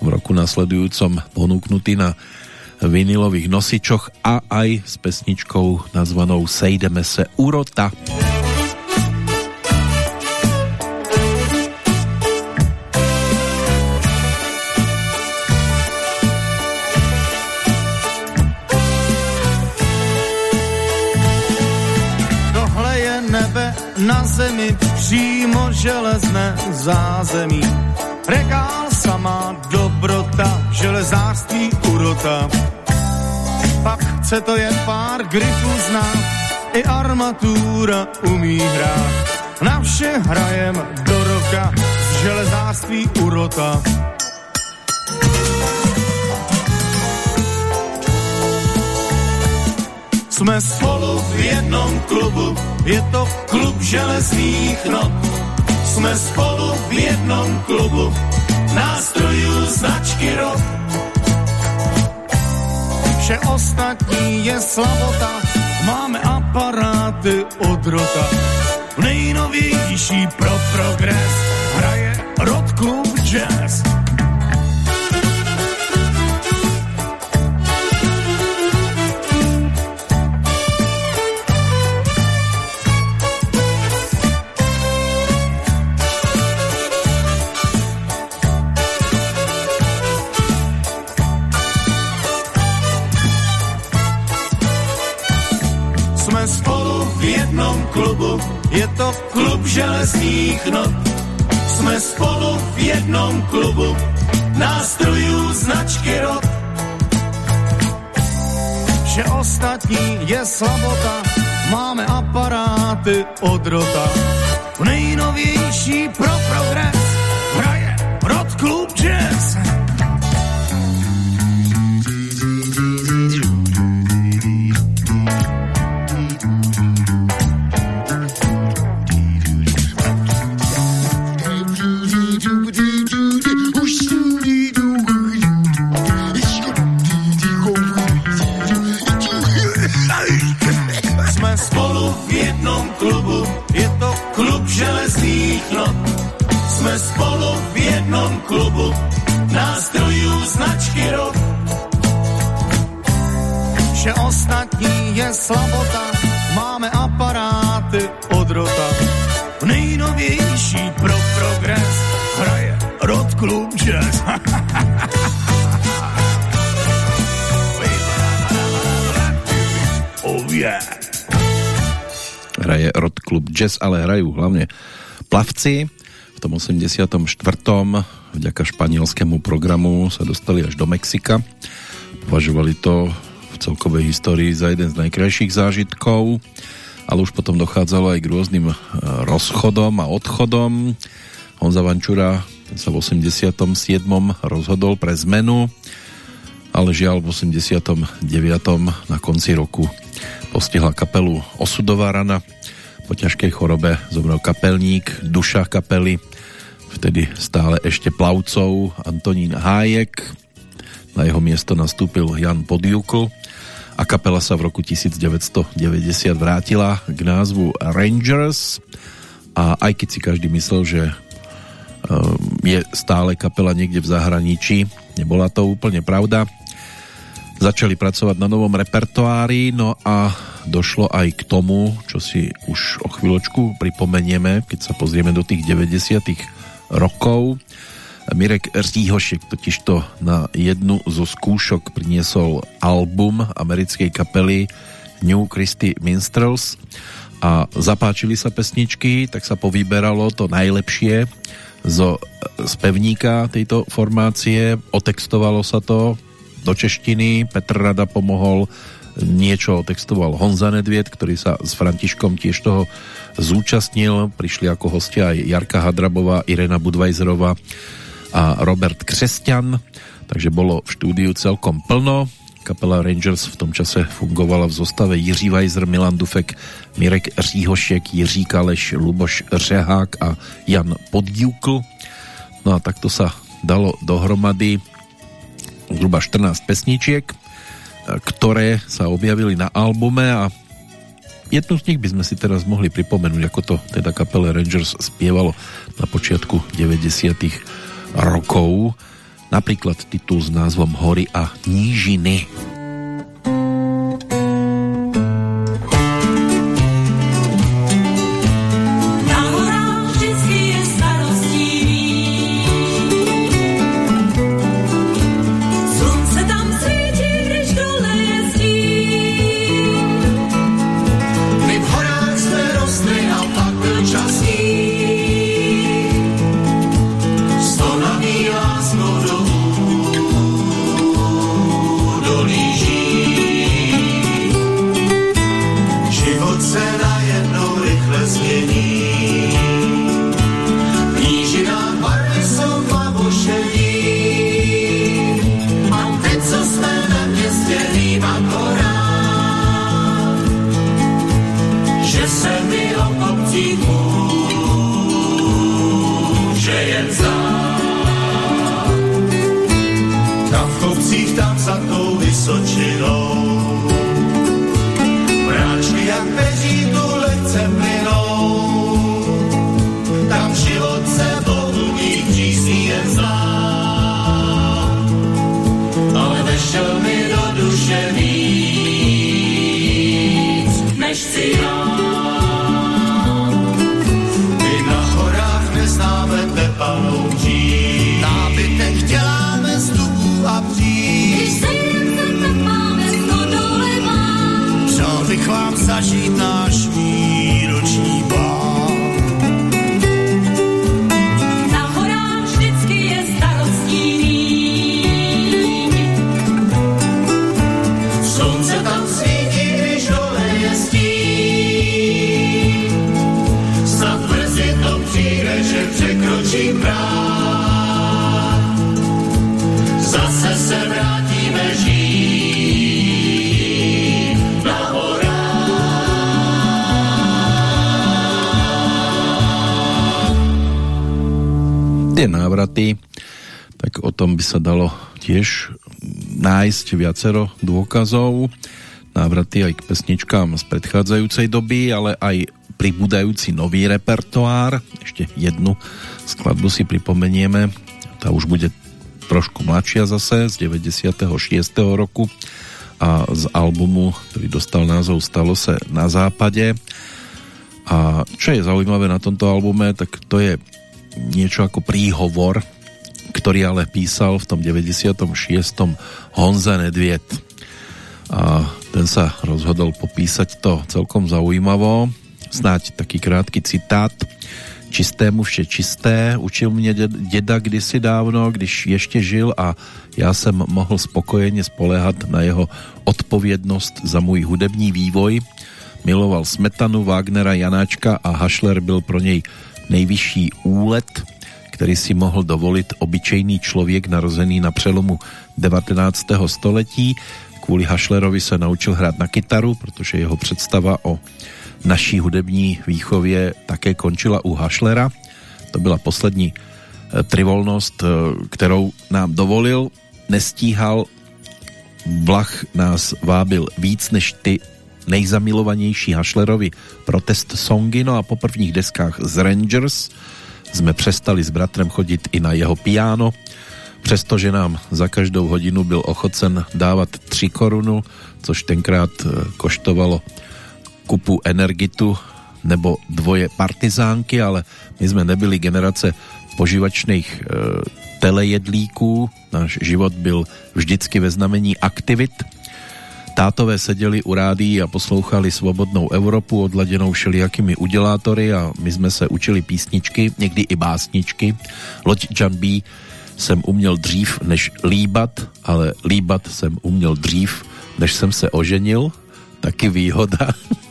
v roku nasledujúcom ponúknutý na vinilových nosičoch a aj s pesničkou nazvanou Sejdeme se urota. Urota. Přímo železné zázemí. Regál samá dobrota, železářství urota. Pak chce to jen pár grifů znát, i armatura umí hrát. Na vše hrajem do roka, z železářství urota. Jsme spolu v jednom klubu, je to klub železných not. Jsme spolu v jednom klubu, nástrojů značky rok. Vše ostatní je slavota, máme aparáty od rota. Nejnovější pro progres hraje Rod Club Jazz. Klubu, je to klub železných not. Jsme spolu v jednom klubu, nástrojů značky rok. Že ostatní je slabota, máme aparáty od rota. Nejnovější pro progres hraje Rod Club Jazz. Je slabota, máme aparáty od rota. Nejnovější pro progres hraje Rod Club Jazz. oh yeah. hraje Rod Club Jazz, ale hrajú hlavne plavci. V tom 84. vďaka španielskému programu sa dostali až do Mexika. Považovali to celkovej histórii za jeden z najkrajších zážitkov, ale už potom dochádzalo aj k rôznym e, rozchodom a odchodom. Honza Vančura sa v 87. rozhodol pre zmenu, ale žiaľ v 89. na konci roku postihla kapelu Osudová rana. Po ťažkej chorobe zomrel kapelník, duša kapely, vtedy stále ešte plavcov Antonín Hájek. Na jeho miesto nastúpil Jan Podjukl a kapela sa v roku 1990 vrátila k názvu Rangers a aj keď si každý myslel, že um, je stále kapela niekde v zahraničí, nebola to úplne pravda začali pracovať na novom repertoári, no a došlo aj k tomu, čo si už o chvíľočku pripomenieme, keď sa pozrieme do tých 90 rokov. Mirek Rtíhošek totižto na jednu zo skúšok priniesol album americkej kapely New Christy Minstrels a zapáčili sa pesničky, tak sa povyberalo to najlepšie zo spevníka tejto formácie, otextovalo sa to do češtiny. Petr Rada pomohol, niečo textoval Honza Nedviet, ktorý sa s Františkom tiež toho zúčastnil. Prišli ako hostia aj Jarka Hadrabová, Irena Budvajzerová a Robert Křesťan, takže bolo v štúdiu celkom plno. Kapela Rangers v tom čase fungovala v zostave Jiří Weiser, Milan Dufek, Mirek Říhošek, Jiří Kaleš, Luboš Řehák a Jan Podjúkl. No a takto sa dalo dohromady zhruba 14 pesničiek, ktoré sa objavili na albume a jednu z nich by sme si teraz mohli pripomenúť, ako to teda kapele Rangers spievalo na počiatku 90 rokov. Napríklad titul s názvom Hory a nížiny. Sa dalo tiež nájsť viacero dôkazov. Návraty aj k pesničkám z predchádzajúcej doby, ale aj pribúdajúci nový repertoár. Ešte jednu skladbu si pripomenieme. Tá už bude trošku mladšia zase, z 96. roku a z albumu, ktorý dostal názov Stalo se na západe. A čo je zaujímavé na tomto albume, tak to je niečo ako príhovor, ktorý ale písal v tom 96. Honza Nedviet. A ten sa rozhodol popísať to celkom zaujímavo. Snáď taký krátky citát. Čistému vše čisté, učil mě děda kdysi dávno, když ještě žil a já jsem mohl spokojeně spolehat na jeho odpovědnost za můj hudební vývoj. Miloval Smetanu, Wagnera, Janáčka a Hašler byl pro něj nejvyšší úlet, který si mohl dovolit obyčejný člověk narozený na přelomu 19. století. Kvůli Hašlerovi se naučil hrát na kytaru, protože jeho představa o naší hudební výchově také končila u Hašlera. To byla poslední eh, trivolnost, eh, kterou nám dovolil. Nestíhal, Vlach nás vábil víc než ty nejzamilovanější Hašlerovi protest songy, no a po prvních deskách z Rangers jsme přestali s bratrem chodit i na jeho piano, přestože nám za každou hodinu byl ochocen dávat 3 korunu, což tenkrát eh, koštovalo kupu Energitu nebo dvoje partizánky, ale my jsme nebyli generace poživačných e, telejedlíků, náš život byl vždycky ve znamení aktivit. Tátové seděli u rádií a poslouchali svobodnou Evropu odladěnou všelijakými udělátory a my jsme se učili písničky, někdy i básničky. Loď Jan B. jsem uměl dřív než líbat, ale líbat jsem uměl dřív, než jsem se oženil. Taky výhoda.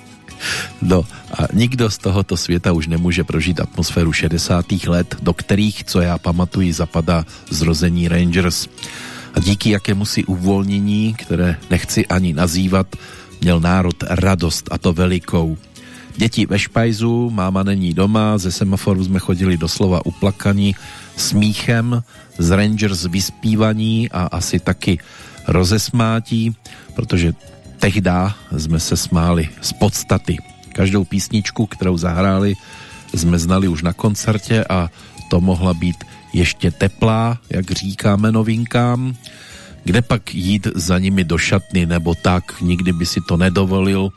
No a nikdo z tohoto světa už nemůže prožít atmosféru 60. let, do kterých, co já pamatuji, zapadá zrození Rangers. A díky jakému si uvolnění, které nechci ani nazývat, měl národ radost a to velikou. Děti ve špajzu, máma není doma, ze semaforu jsme chodili doslova uplakaní smíchem, z Rangers vyspívaní a asi taky rozesmátí, protože tehdy jsme se smáli z podstaty. Každou písničku, kterou zahráli, jsme znali už na koncerte a to mohla být ještě teplá, jak říkáme novinkám. Kde pak jít za nimi do šatny nebo tak, nikdy by si to nedovolil.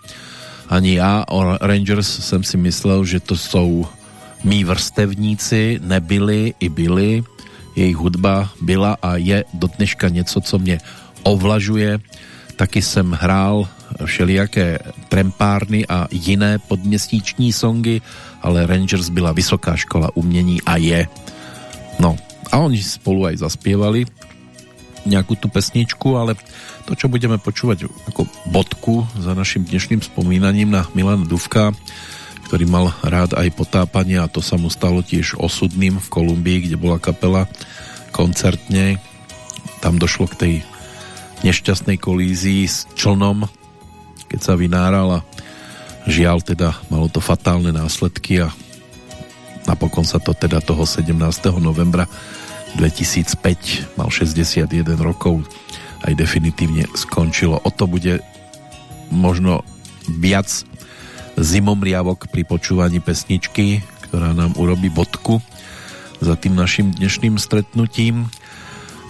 Ani já o Rangers jsem si myslel, že to jsou mý vrstevníci, nebyli i byli. Jejich hudba byla a je do dneška něco, co mě ovlažuje taky jsem hrál všelijaké trempárny a jiné podměstíční songy, ale Rangers byla vysoká škola umění a je. No, a oni spolu aj zaspievali nejakú tú pesničku, ale to, čo budeme počúvať ako bodku za našim dnešným spomínaním na Milan Duvka, ktorý mal rád aj potápanie a to sa mu stalo tiež osudným v Kolumbii, kde bola kapela koncertne. Tam došlo k tej nešťastnej kolízii s člnom, keď sa vynáral a žiaľ teda malo to fatálne následky a napokon sa to teda toho 17. novembra 2005 mal 61 rokov aj definitívne skončilo. O to bude možno viac zimomriavok pri počúvaní pesničky, ktorá nám urobí bodku za tým našim dnešným stretnutím,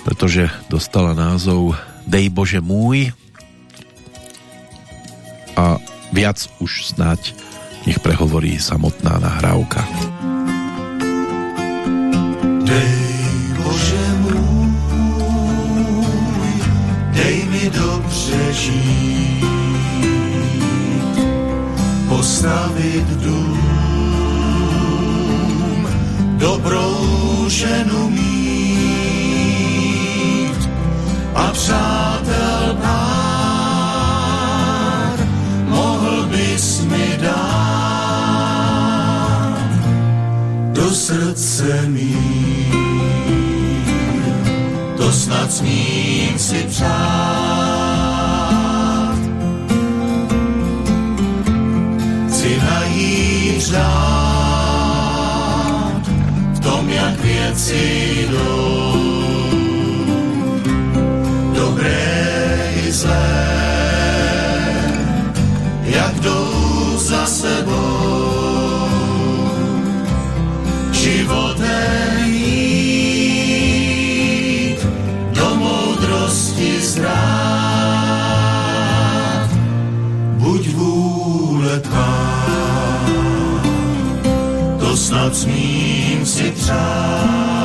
pretože dostala názov Dej Bože môj a viac už snáď nech prehovorí samotná nahrávka. Dej Bože můj, dej mi dobře žít. postavit dům, dobrou a přátel pár mohl bys mi dát do srdce mít to snad smím si přát. Chci najít řád v tom, jak věci jdou. Dobré i zlé, snad smím si přát.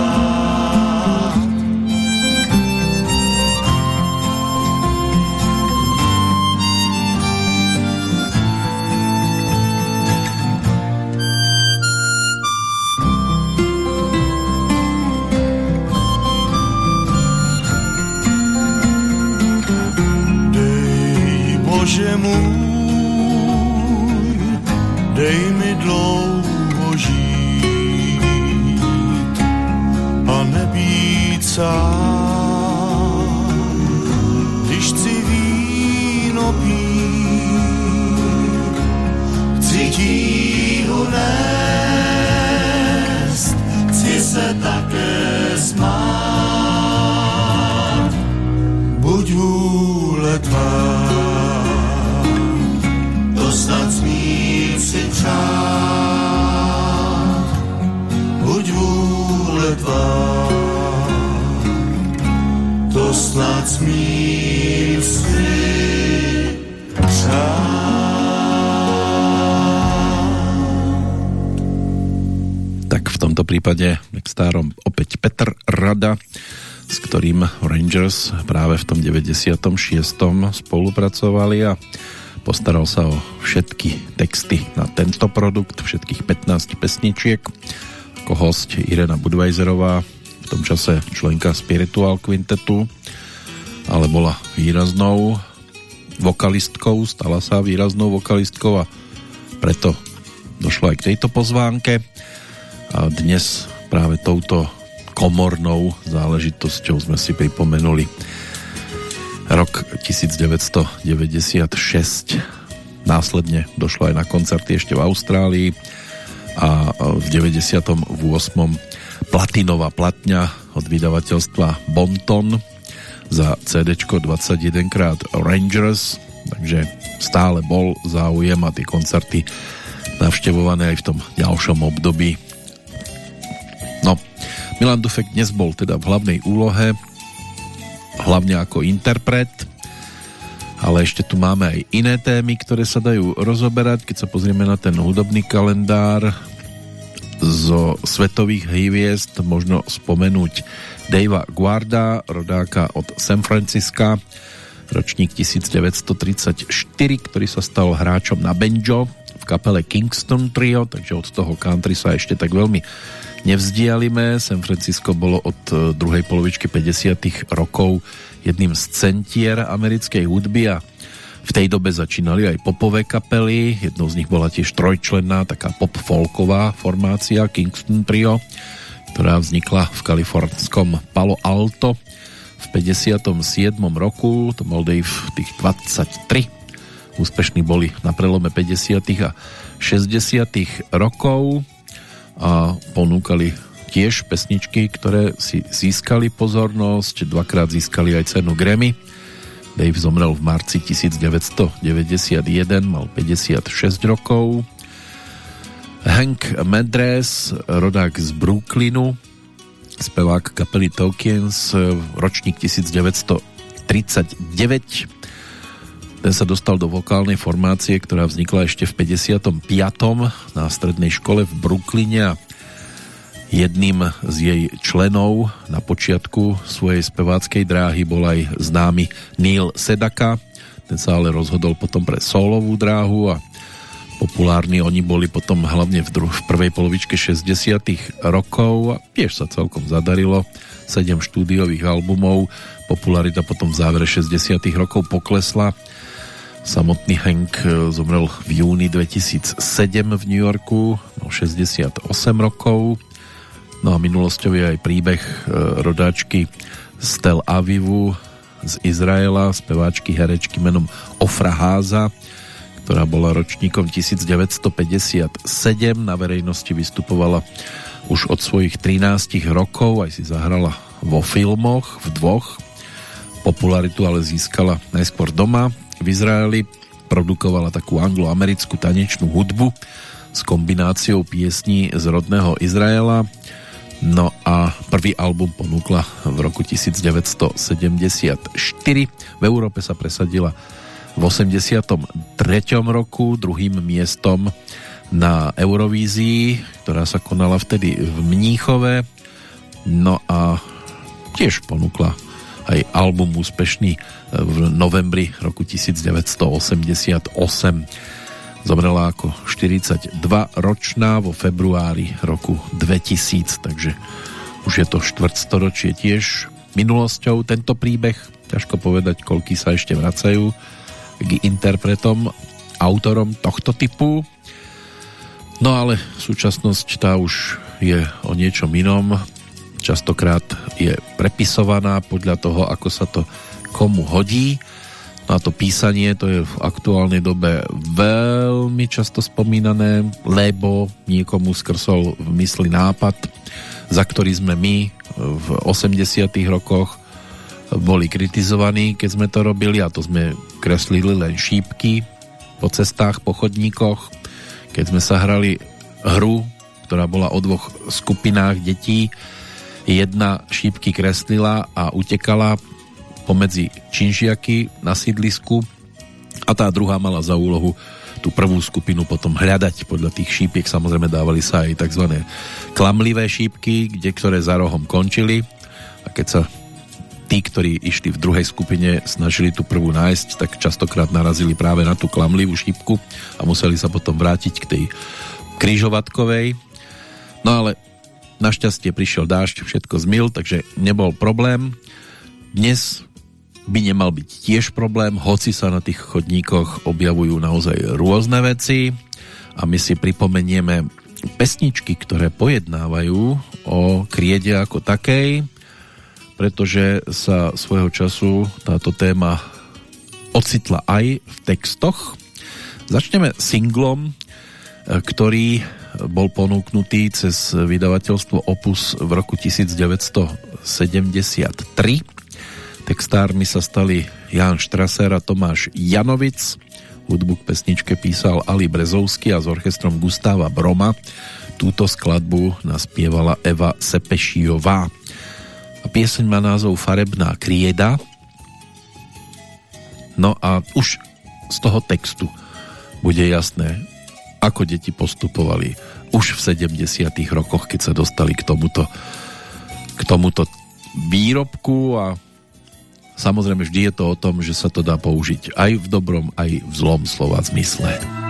Sám, když chci víno pít, chci tíhu nést, chci se také smát buď vůle tvá, to snad smím si přát. To snad smím přát. Tak v tomto prípade Nextárom opäť Petr Rada, s ktorým Rangers práve v tom 96. spolupracovali a postaral sa o všetky texty na tento produkt, všetkých 15 pesničiek. Ako host Irena Budweiserová, v tom čase členka Spiritual Quintetu, ale bola výraznou vokalistkou, stala sa výraznou vokalistkou a preto došlo aj k tejto pozvánke a dnes práve touto komornou záležitosťou sme si pripomenuli rok 1996 následne došlo aj na koncerty ešte v Austrálii a v 98. platinová platňa od vydavateľstva Bonton za CD 21 krát Rangers takže stále bol záujem a tie koncerty navštevované aj v tom ďalšom období. No Milan Dufek dnes bol teda v hlavnej úlohe hlavne ako interpret ale ešte tu máme aj iné témy, ktoré sa dajú rozoberať, keď sa pozrieme na ten hudobný kalendár zo svetových hviezd možno spomenúť Davea Guarda, rodáka od San Francisca, ročník 1934, ktorý sa stal hráčom na banjo v kapele Kingston Trio, takže od toho country sa ešte tak veľmi nevzdialime. San Francisco bolo od eh, druhej polovičky 50 rokov jedným z centier americkej hudby a v tej dobe začínali aj popové kapely, jednou z nich bola tiež trojčlenná taká pop-folková formácia Kingston Trio, ktorá vznikla v kalifornskom Palo Alto v 57. roku, to bol Dave tých 23, úspešní boli na prelome 50. a 60. rokov a ponúkali tiež pesničky, ktoré si získali pozornosť, dvakrát získali aj cenu Grammy. Dave zomrel v marci 1991, mal 56 rokov. Hank Medres, rodák z Brooklynu, spevák kapely Tokens, ročník 1939. Ten sa dostal do vokálnej formácie, ktorá vznikla ešte v 55. na strednej škole v Brooklyne a jedným z jej členov na počiatku svojej speváckej dráhy bol aj známy Neil Sedaka. Ten sa ale rozhodol potom pre solovú dráhu a populárni. Oni boli potom hlavne v, dru- v prvej polovičke 60 rokov a tiež sa celkom zadarilo. 7 štúdiových albumov, popularita potom v závere 60 rokov poklesla. Samotný Hank e, zomrel v júni 2007 v New Yorku, mal 68 rokov. No a minulosťou je aj príbeh e, rodáčky z Tel Avivu z Izraela, speváčky herečky menom Ofra Háza, ktorá bola ročníkom 1957. Na verejnosti vystupovala už od svojich 13 rokov, aj si zahrala vo filmoch, v dvoch. Popularitu ale získala najskôr doma v Izraeli, produkovala takú angloamerickú tanečnú hudbu s kombináciou piesní z rodného Izraela No a prvý album ponúkla v roku 1974. V Európe sa presadila v 83. roku druhým miestom na Eurovízii, ktorá sa konala vtedy v Mníchove. No a tiež ponúkla aj album úspešný v novembri roku 1988 Zomrela ako 42 ročná vo februári roku 2000, takže už je to štvrtstoročie tiež minulosťou tento príbeh. Ťažko povedať, koľky sa ešte vracajú k interpretom, autorom tohto typu. No ale súčasnosť tá už je o niečom inom. Častokrát je prepisovaná podľa toho, ako sa to komu hodí No a to písanie, to je v aktuálnej dobe veľmi často spomínané, lebo niekomu skrsol v mysli nápad, za ktorý sme my v 80 rokoch boli kritizovaní, keď sme to robili a to sme kreslili len šípky po cestách, po chodníkoch, keď sme sa hrali hru, ktorá bola o dvoch skupinách detí. Jedna šípky kreslila a utekala pomedzi činžiaky na sídlisku a tá druhá mala za úlohu tú prvú skupinu potom hľadať podľa tých šípiek. Samozrejme dávali sa aj tzv. klamlivé šípky, kde ktoré za rohom končili a keď sa tí, ktorí išli v druhej skupine, snažili tú prvú nájsť, tak častokrát narazili práve na tú klamlivú šípku a museli sa potom vrátiť k tej krížovatkovej. No ale našťastie prišiel dážď, všetko zmil, takže nebol problém. Dnes by nemal byť tiež problém, hoci sa na tých chodníkoch objavujú naozaj rôzne veci a my si pripomenieme pesničky, ktoré pojednávajú o kriede ako takej, pretože sa svojho času táto téma ocitla aj v textoch. Začneme singlom, ktorý bol ponúknutý cez vydavateľstvo Opus v roku 1973 Textármi sa stali Jan Štraser a Tomáš Janovic. Hudbu k pesničke písal Ali Brezovský a s orchestrom Gustáva Broma. Túto skladbu naspievala Eva Sepešiová. A pieseň má názov Farebná krieda. No a už z toho textu bude jasné, ako deti postupovali už v 70 rokoch, keď sa dostali k tomuto, k tomuto výrobku a Samozrejme, vždy je to o tom, že sa to dá použiť aj v dobrom, aj v zlom slova zmysle.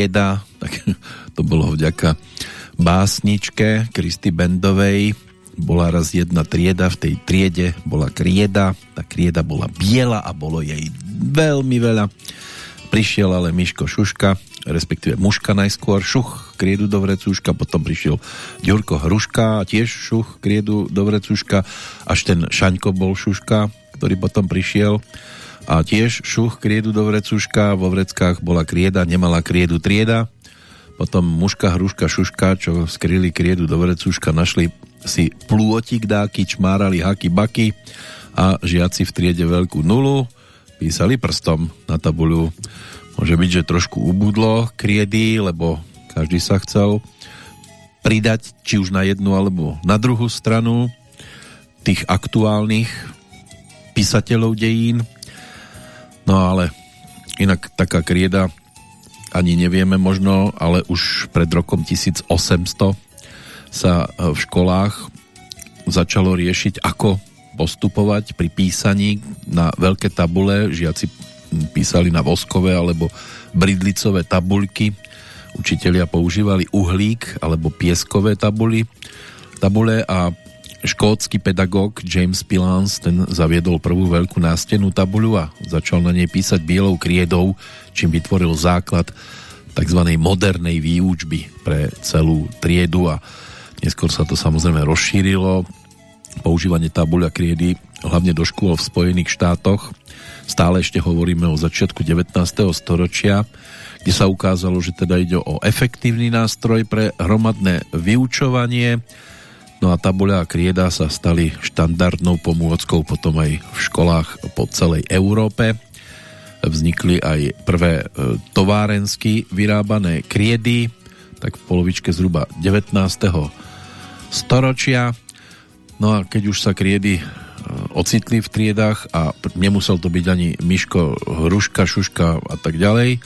Krieda, tak to bolo vďaka básničke Kristy Bendovej. Bola raz jedna trieda, v tej triede bola krieda, tá krieda bola biela a bolo jej veľmi veľa. Prišiel ale Miško Šuška, respektíve muška najskôr, šuch kriedu do vrecúška, potom prišiel Ďurko Hruška, tiež šuch kriedu do vrecúška, až ten Šaňko bol šuška, ktorý potom prišiel a tiež šuch kriedu do vrecúška, vo vreckách bola krieda, nemala kriedu trieda, potom muška, hruška, šuška, čo skryli kriedu do vrecúška, našli si plôtik dáky, čmárali haky, baky a žiaci v triede veľkú nulu písali prstom na tabuľu Môže byť, že trošku ubudlo kriedy, lebo každý sa chcel pridať či už na jednu alebo na druhú stranu tých aktuálnych písateľov dejín. No ale inak taká krieda ani nevieme možno, ale už pred rokom 1800 sa v školách začalo riešiť, ako postupovať pri písaní na veľké tabule. Žiaci písali na voskové alebo bridlicové tabuľky. Učitelia používali uhlík alebo pieskové tabuly, tabule a škótsky pedagóg James Pilans ten zaviedol prvú veľkú nástenú tabuľu a začal na nej písať bielou kriedou, čím vytvoril základ tzv. modernej výučby pre celú triedu a neskôr sa to samozrejme rozšírilo používanie tabuľa kriedy hlavne do škôl v Spojených štátoch Stále ešte hovoríme o začiatku 19. storočia, kde sa ukázalo, že teda ide o efektívny nástroj pre hromadné vyučovanie. No a tabuľa a krieda sa stali štandardnou pomôckou potom aj v školách po celej Európe. Vznikli aj prvé e, továrensky vyrábané kriedy, tak v polovičke zhruba 19. storočia. No a keď už sa kriedy ocitli v triedách a nemusel to byť ani Miško Hruška, Šuška a tak ďalej,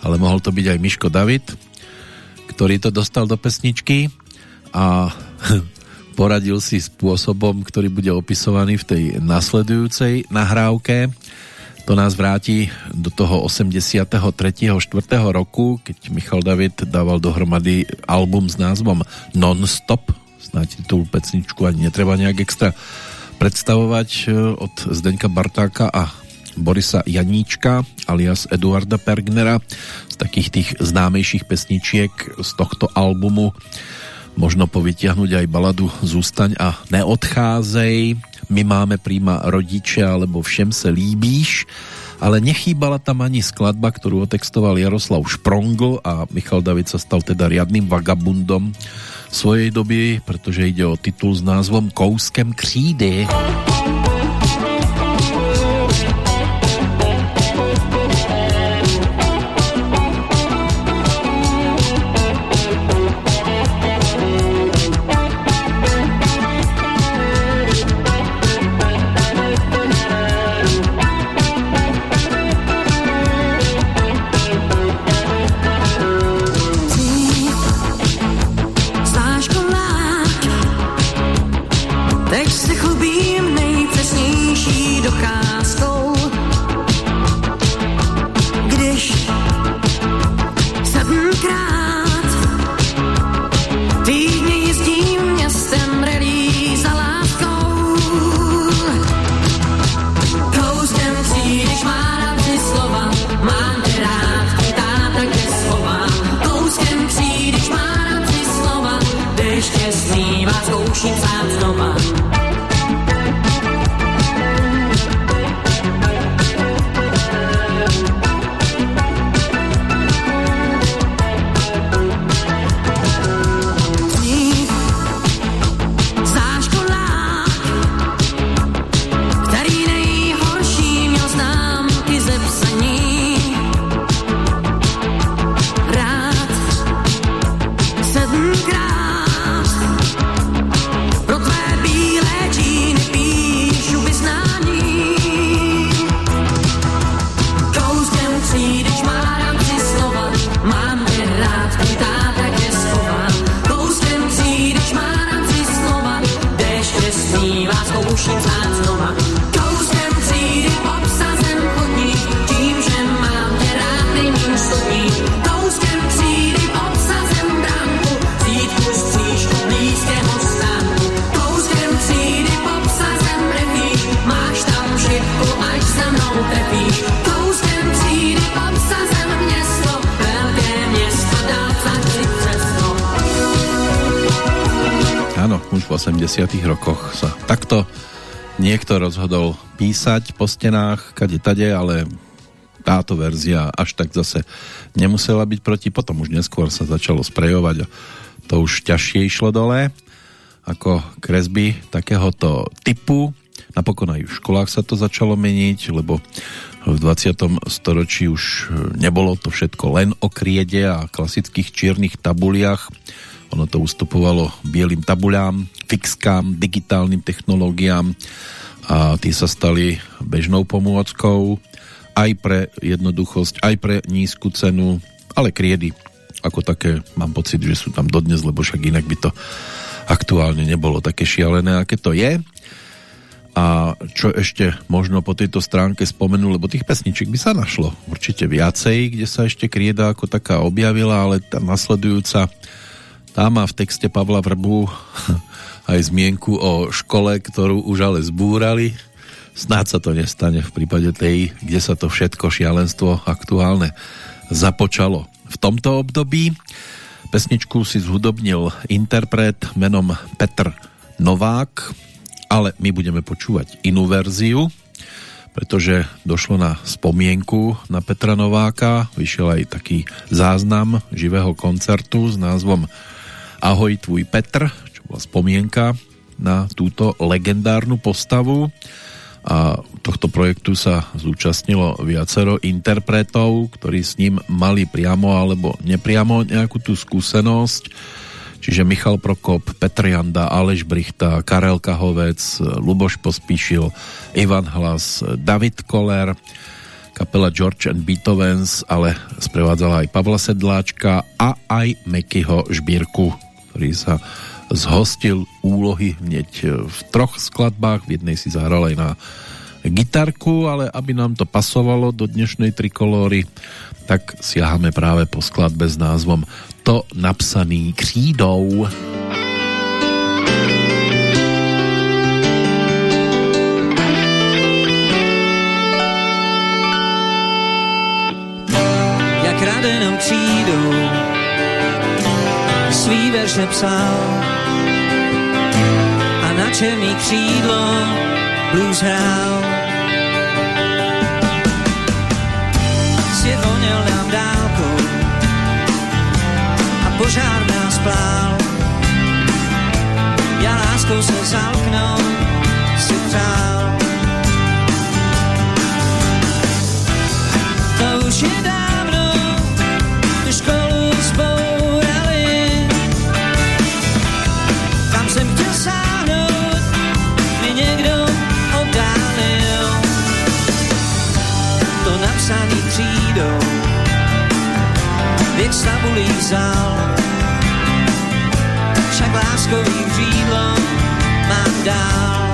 ale mohol to byť aj Miško David, ktorý to dostal do pesničky a poradil si spôsobom, ktorý bude opisovaný v tej nasledujúcej nahrávke. To nás vráti do toho 83. 4. roku, keď Michal David dával dohromady album s názvom Non-Stop. Snáď tú pesničku ani netreba nejak extra predstavovať e, od Zdeňka Bartáka a Borisa Janíčka alias Eduarda Pergnera z takých tých známejších pesničiek z tohto albumu možno povytiahnuť aj baladu Zústaň a neodcházej My máme príma rodiče alebo Všem se líbíš ale nechýbala tam ani skladba, ktorú otextoval Jaroslav Šprongl a Michal David sa stal teda riadným vagabundom svojej doby, pretože ide o titul s názvom Kouskem křídy. v písať po stenách, kade tade, ale táto verzia až tak zase nemusela byť proti, potom už neskôr sa začalo sprejovať a to už ťažšie išlo dole ako kresby takéhoto typu. Napokon aj v školách sa to začalo meniť, lebo v 20. storočí už nebolo to všetko len o kriede a klasických čiernych tabuliach. Ono to ustupovalo bielým tabuľám, fixkám, digitálnym technológiám a tí sa stali bežnou pomôckou aj pre jednoduchosť, aj pre nízku cenu, ale kriedy ako také mám pocit, že sú tam dodnes, lebo však inak by to aktuálne nebolo také šialené, aké to je. A čo ešte možno po tejto stránke spomenul, lebo tých pesničiek by sa našlo určite viacej, kde sa ešte krieda ako taká objavila, ale tá nasledujúca tá má v texte Pavla Vrbu aj zmienku o škole, ktorú už ale zbúrali, Snáď sa to nestane v prípade tej, kde sa to všetko šialenstvo aktuálne započalo. V tomto období pesničku si zhudobnil interpret menom Petr Novák, ale my budeme počúvať inú verziu, pretože došlo na spomienku na Petra Nováka, vyšiel aj taký záznam živého koncertu s názvom Ahoj tvůj Petr, spomienka na túto legendárnu postavu a tohto projektu sa zúčastnilo viacero interpretov, ktorí s ním mali priamo alebo nepriamo nejakú tú skúsenosť. Čiže Michal Prokop, Petr Janda, Aleš Brichta, Karel Kahovec, Luboš Pospíšil, Ivan Hlas, David Koller, kapela George and Beethovens, ale sprevádzala aj Pavla Sedláčka a aj Mekyho Žbírku, ktorý sa zhostil úlohy hneď v troch skladbách, v jednej si zahral aj na gitarku, ale aby nám to pasovalo do dnešnej trikolóry, tak siahame práve po skladbe s názvom To napsaný křídou. Jak radenou křídou svý verše psal černý křídlo blues hrál. Svět voněl nám dálkou a požár nás plál. Já láskou se zalknou To napsaný křídou, věk tabulí vzal. Však láskový křídlo mám dál.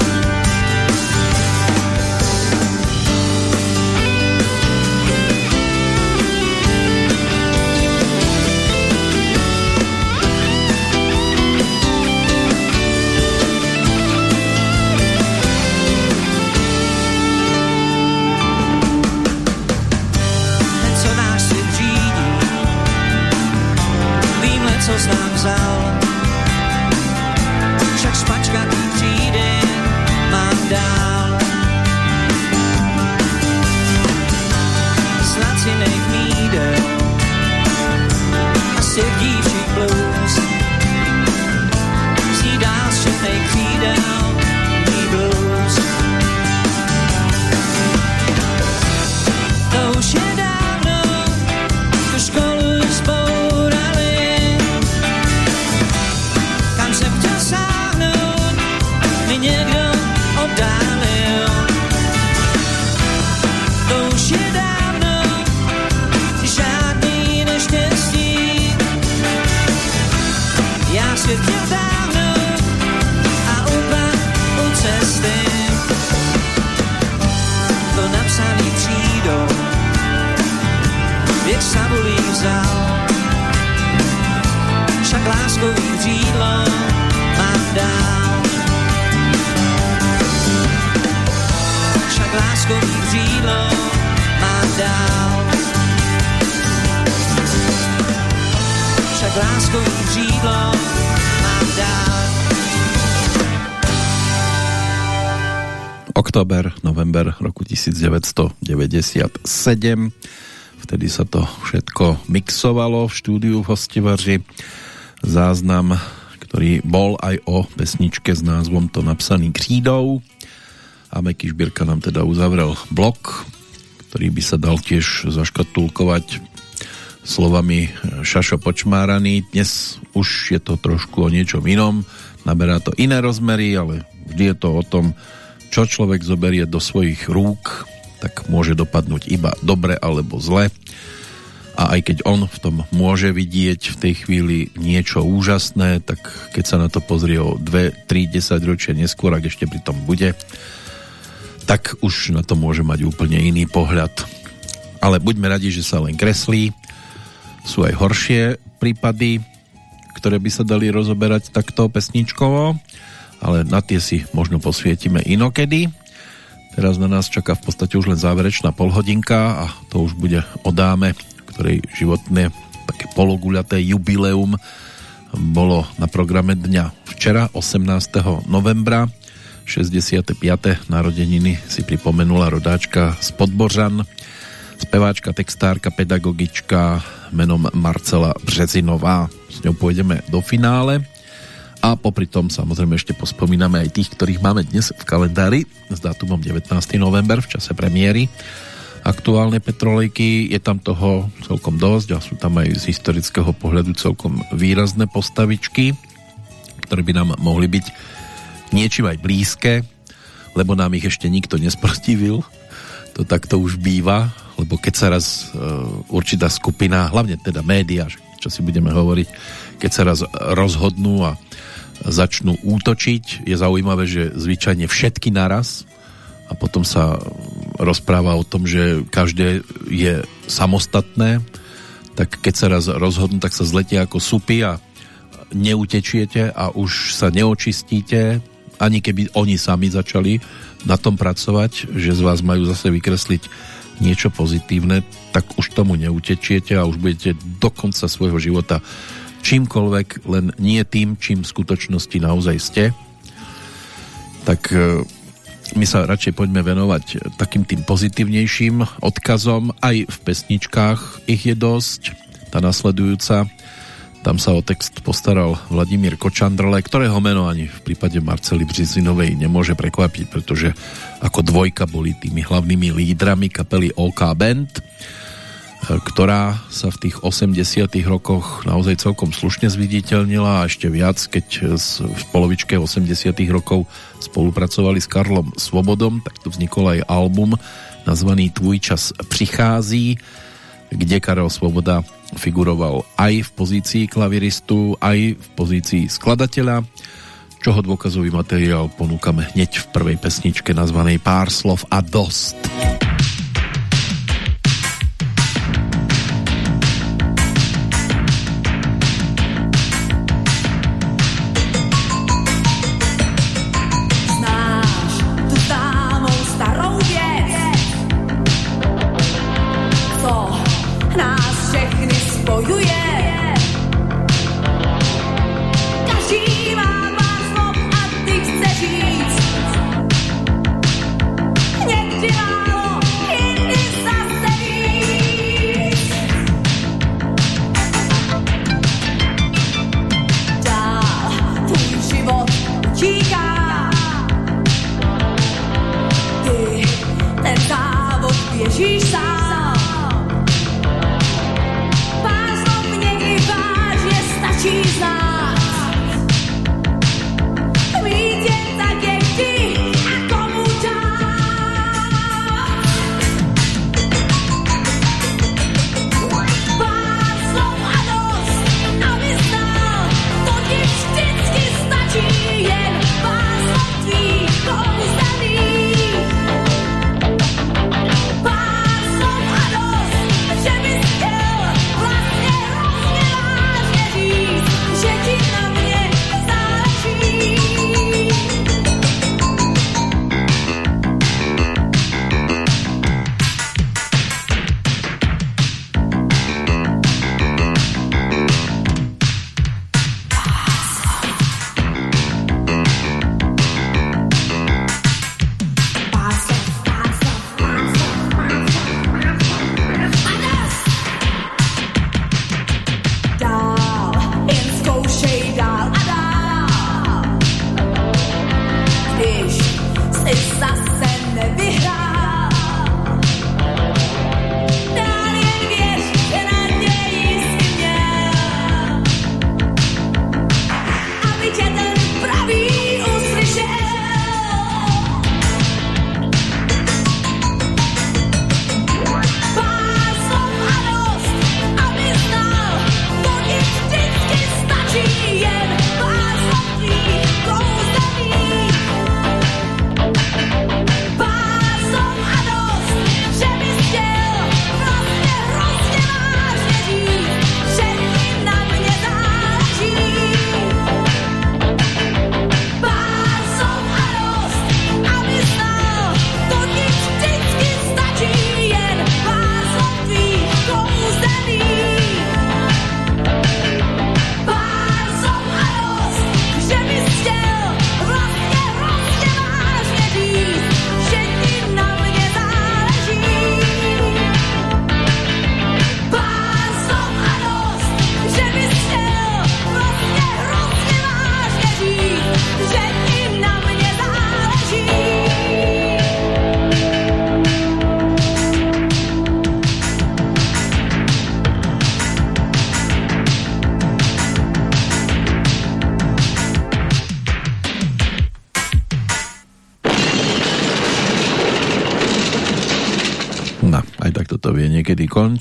Však špačkatý třídy mám dál. Z laciných mídel věk sabulí vzal. Však láskový křídlo mám dál. Však láskový křídlo mám dál. Však láskový křídlo mám dál. Oktober, november roku 1997. Vtedy sa to všetko mixovalo v štúdiu v Hostivaři. Záznam, ktorý bol aj o pesničke s názvom To napsaný křídou. A Meky Šbírka nám teda uzavrel blok, ktorý by sa dal tiež zaškatulkovať slovami Šašo Počmáraný. Dnes už je to trošku o niečom inom, naberá to iné rozmery, ale vždy je to o tom, čo človek zoberie do svojich rúk, tak môže dopadnúť iba dobre alebo zle. A aj keď on v tom môže vidieť v tej chvíli niečo úžasné, tak keď sa na to pozrie o 2, 3, 10 ročia neskôr, ak ešte pri tom bude, tak už na to môže mať úplne iný pohľad. Ale buďme radi, že sa len kreslí, sú aj horšie prípady, ktoré by sa dali rozoberať takto pesničkovo, ale na tie si možno posvietime inokedy. Teraz na nás čaká v podstate už len záverečná polhodinka a to už bude o dáme, ktorej životné také pologuľaté jubileum bolo na programe dňa včera, 18. novembra. 65. narodeniny si pripomenula rodáčka z Podbořan, speváčka, textárka, pedagogička menom Marcela Březinová. S ňou pôjdeme do finále a popri tom samozrejme ešte pospomíname aj tých, ktorých máme dnes v kalendári s dátumom 19. november v čase premiéry aktuálne petrolejky. Je tam toho celkom dosť a sú tam aj z historického pohľadu celkom výrazné postavičky, ktoré by nám mohli byť niečím aj blízke, lebo nám ich ešte nikto nesprotivil. To takto už býva lebo keď sa raz uh, určitá skupina, hlavne teda média, čo si budeme hovoriť, keď sa raz rozhodnú a začnú útočiť, je zaujímavé, že zvyčajne všetky naraz a potom sa rozpráva o tom, že každé je samostatné, tak keď sa raz rozhodnú, tak sa zletia ako supy a neutečiete a už sa neočistíte, ani keby oni sami začali na tom pracovať, že z vás majú zase vykresliť niečo pozitívne, tak už tomu neutečiete a už budete do konca svojho života čímkoľvek, len nie tým, čím v skutočnosti naozaj ste. Tak e, my sa radšej poďme venovať takým tým pozitívnejším odkazom. Aj v pesničkách ich je dosť. Tá nasledujúca tam sa o text postaral Vladimír Kočandrle, ktorého meno ani v prípade Marcely Břizinovej nemôže prekvapiť, pretože ako dvojka boli tými hlavnými lídrami kapely OK Band, ktorá sa v tých 80 rokoch naozaj celkom slušne zviditeľnila a ešte viac, keď v polovičke 80 rokov spolupracovali s Karlom Svobodom, tak tu vznikol aj album nazvaný Tvůj čas přichází, kde Karel Svoboda figuroval aj v pozícii klaviristu, aj v pozícii skladateľa, čoho dôkazový materiál ponúkame hneď v prvej pesničke nazvanej Pár slov a dost. Pár slov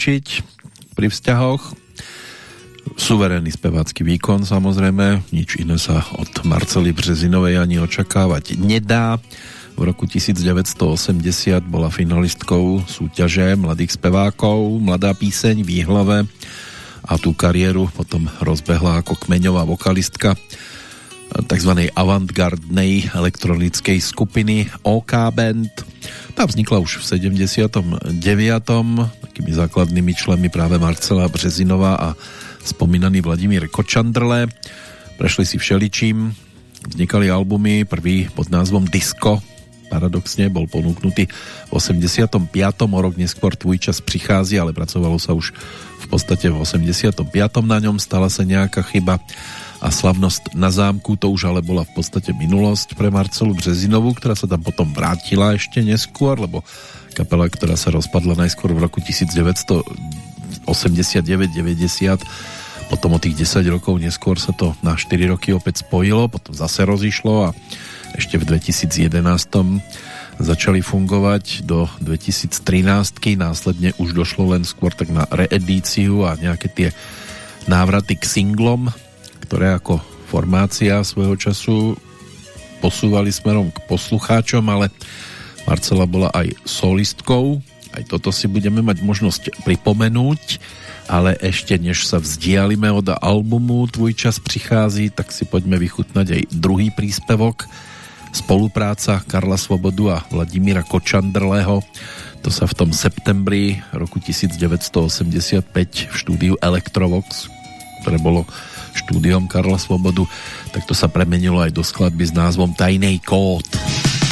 končiť pri vzťahoch. Suverénny spevácky výkon samozrejme, nič iné sa od Marcely Březinovej ani očakávať nedá. V roku 1980 bola finalistkou súťaže mladých spevákov, mladá píseň v Jihlave a tú kariéru potom rozbehla ako kmeňová vokalistka tzv. avantgardnej elektronickej skupiny OK Band. Tá vznikla už v 79. takými základnými členmi práve Marcela Březinová a spomínaný Vladimír Kočandrle. Prešli si všeličím, vznikali albumy, prvý pod názvom Disco, paradoxne bol ponúknutý v 85. o rok neskôr Tvůj čas prichází, ale pracovalo sa už v podstate v 85. na ňom, stala sa nejaká chyba a slavnosť na zámku, to už ale bola v podstate minulosť pre Marcelu Březinovu, ktorá sa tam potom vrátila ešte neskôr, lebo kapela, ktorá sa rozpadla najskôr v roku 1989-90, potom o tých 10 rokov neskôr sa to na 4 roky opäť spojilo, potom zase rozišlo a ešte v 2011 začali fungovať. Do 2013 následne už došlo len skôr tak na reedíciu a nejaké tie návraty k singlom ktoré ako formácia svojho času posúvali smerom k poslucháčom, ale Marcela bola aj solistkou, aj toto si budeme mať možnosť pripomenúť, ale ešte než sa vzdialime od albumu Tvoj čas prichází, tak si poďme vychutnať aj druhý príspevok spolupráca Karla Svobodu a Vladimíra Kočandrlého to sa v tom septembri roku 1985 v štúdiu Electrovox, ktoré bolo štúdiom Karla Svobodu, tak to sa premenilo aj do skladby s názvom Tajnej kód. pesnička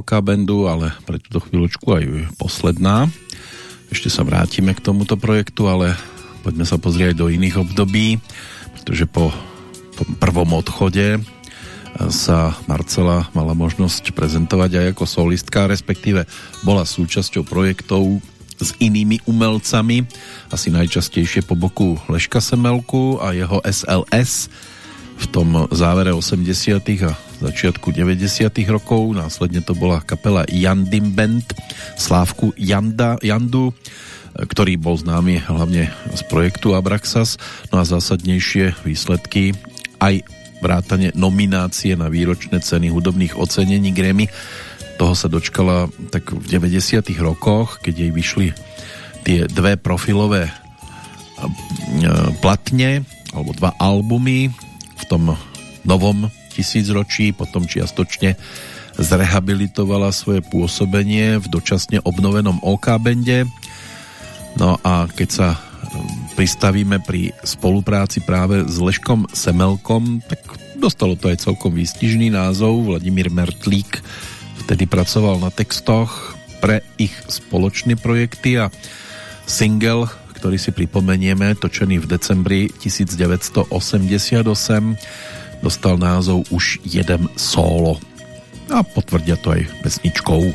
OK Bandu, ale pre túto chvíľočku aj posledná. Ešte sa vrátime k tomuto projektu, ale poďme sa pozrieť do iných období, pretože po, po prvom odchode sa Marcela mala možnosť prezentovať aj ako solistka, respektíve bola súčasťou projektov s inými umelcami, asi najčastejšie po boku Leška Semelku a jeho SLS v tom závere 80. a začiatku 90. rokov. Následne to bola kapela Jandim Band, Slávku Janda, Jandu, ktorý bol známy hlavne z projektu Abraxas. No a zásadnejšie výsledky aj vrátane nominácie na výročné ceny hudobných ocenení Grammy. Toho sa dočkala tak v 90. rokoch, keď jej vyšli tie dve profilové e, platne, alebo dva albumy v tom novom tisícročí, potom čiastočne zrehabilitovala svoje pôsobenie v dočasne obnovenom OK bende. No a keď sa pristavíme pri spolupráci práve s Leškom Semelkom, tak dostalo to aj celkom výstižný názov. Vladimír Mertlík vtedy pracoval na textoch pre ich spoločné projekty a single, ktorý si pripomenieme, točený v decembri 1988, dostal názov Už jedem solo. A potvrdia to aj pesničkou.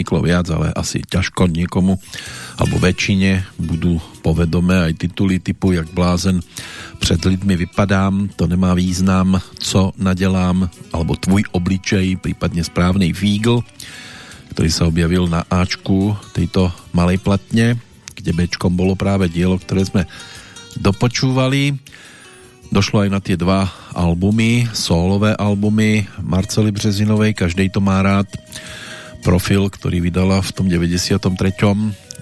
Vzniklo viac, ale asi ťažko niekomu alebo väčšine budú povedomé aj tituly typu Jak blázen před lidmi vypadám, to nemá význam, co nadelám, alebo Tvůj obličej, prípadne správnej fígl, ktorý sa objavil na Ačku tejto malej platne, kde Bčkom bolo práve dielo, ktoré sme dopočúvali. Došlo aj na tie dva albumy, solové albumy Marcely Březinovej, každej to má rád. Profil, ktorý vydala v tom 93.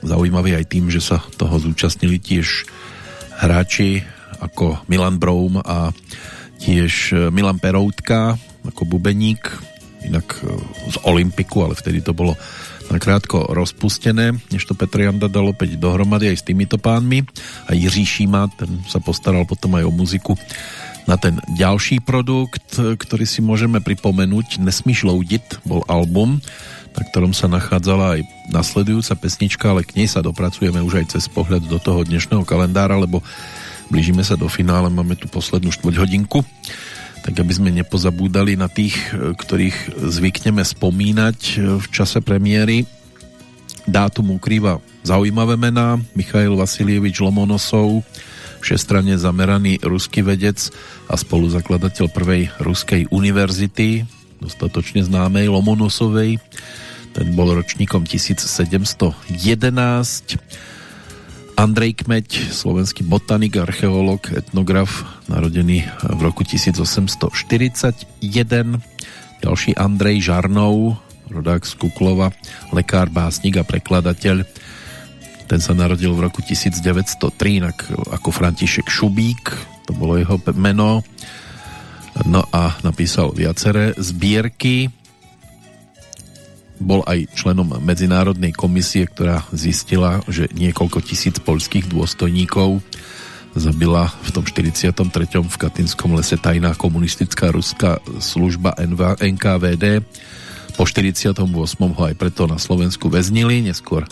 Zaujímavý aj tým, že sa toho zúčastnili tiež hráči ako Milan Broum a tiež Milan Peroutka ako bubeník, inak z Olympiku, ale vtedy to bolo nakrátko rozpustené, než to Petr Janda dal opäť dohromady aj s týmito pánmi. A Jiří Šíma, ten sa postaral potom aj o muziku na ten ďalší produkt, ktorý si môžeme pripomenúť. Nesmíš loudit, bol album, na ktorom sa nachádzala aj nasledujúca pesnička, ale k nej sa dopracujeme už aj cez pohľad do toho dnešného kalendára, lebo blížime sa do finále, máme tu poslednú štvrť hodinku tak aby sme nepozabúdali na tých, ktorých zvykneme spomínať e, v čase premiéry. Dátum ukrýva zaujímavé mená. Michail Vasilievič Lomonosov, všestranne zameraný ruský vedec a spoluzakladateľ prvej ruskej univerzity, dostatočne známej Lomonosovej. Ten bol ročníkom 1711 Andrej Kmeď, slovenský botanik, archeológ, etnograf, narodený v roku 1841. Ďalší Andrej Žarnov, rodák z Kuklova, lekár, básnik a prekladateľ. Ten sa narodil v roku 1903, inak ako František Šubík, to bolo jeho meno. No a napísal viaceré zbierky bol aj členom medzinárodnej komisie, ktorá zistila, že niekoľko tisíc poľských dôstojníkov zabila v tom 43. v Katinskom lese tajná komunistická ruská služba NKVD. Po 48. ho aj preto na Slovensku väznili, neskôr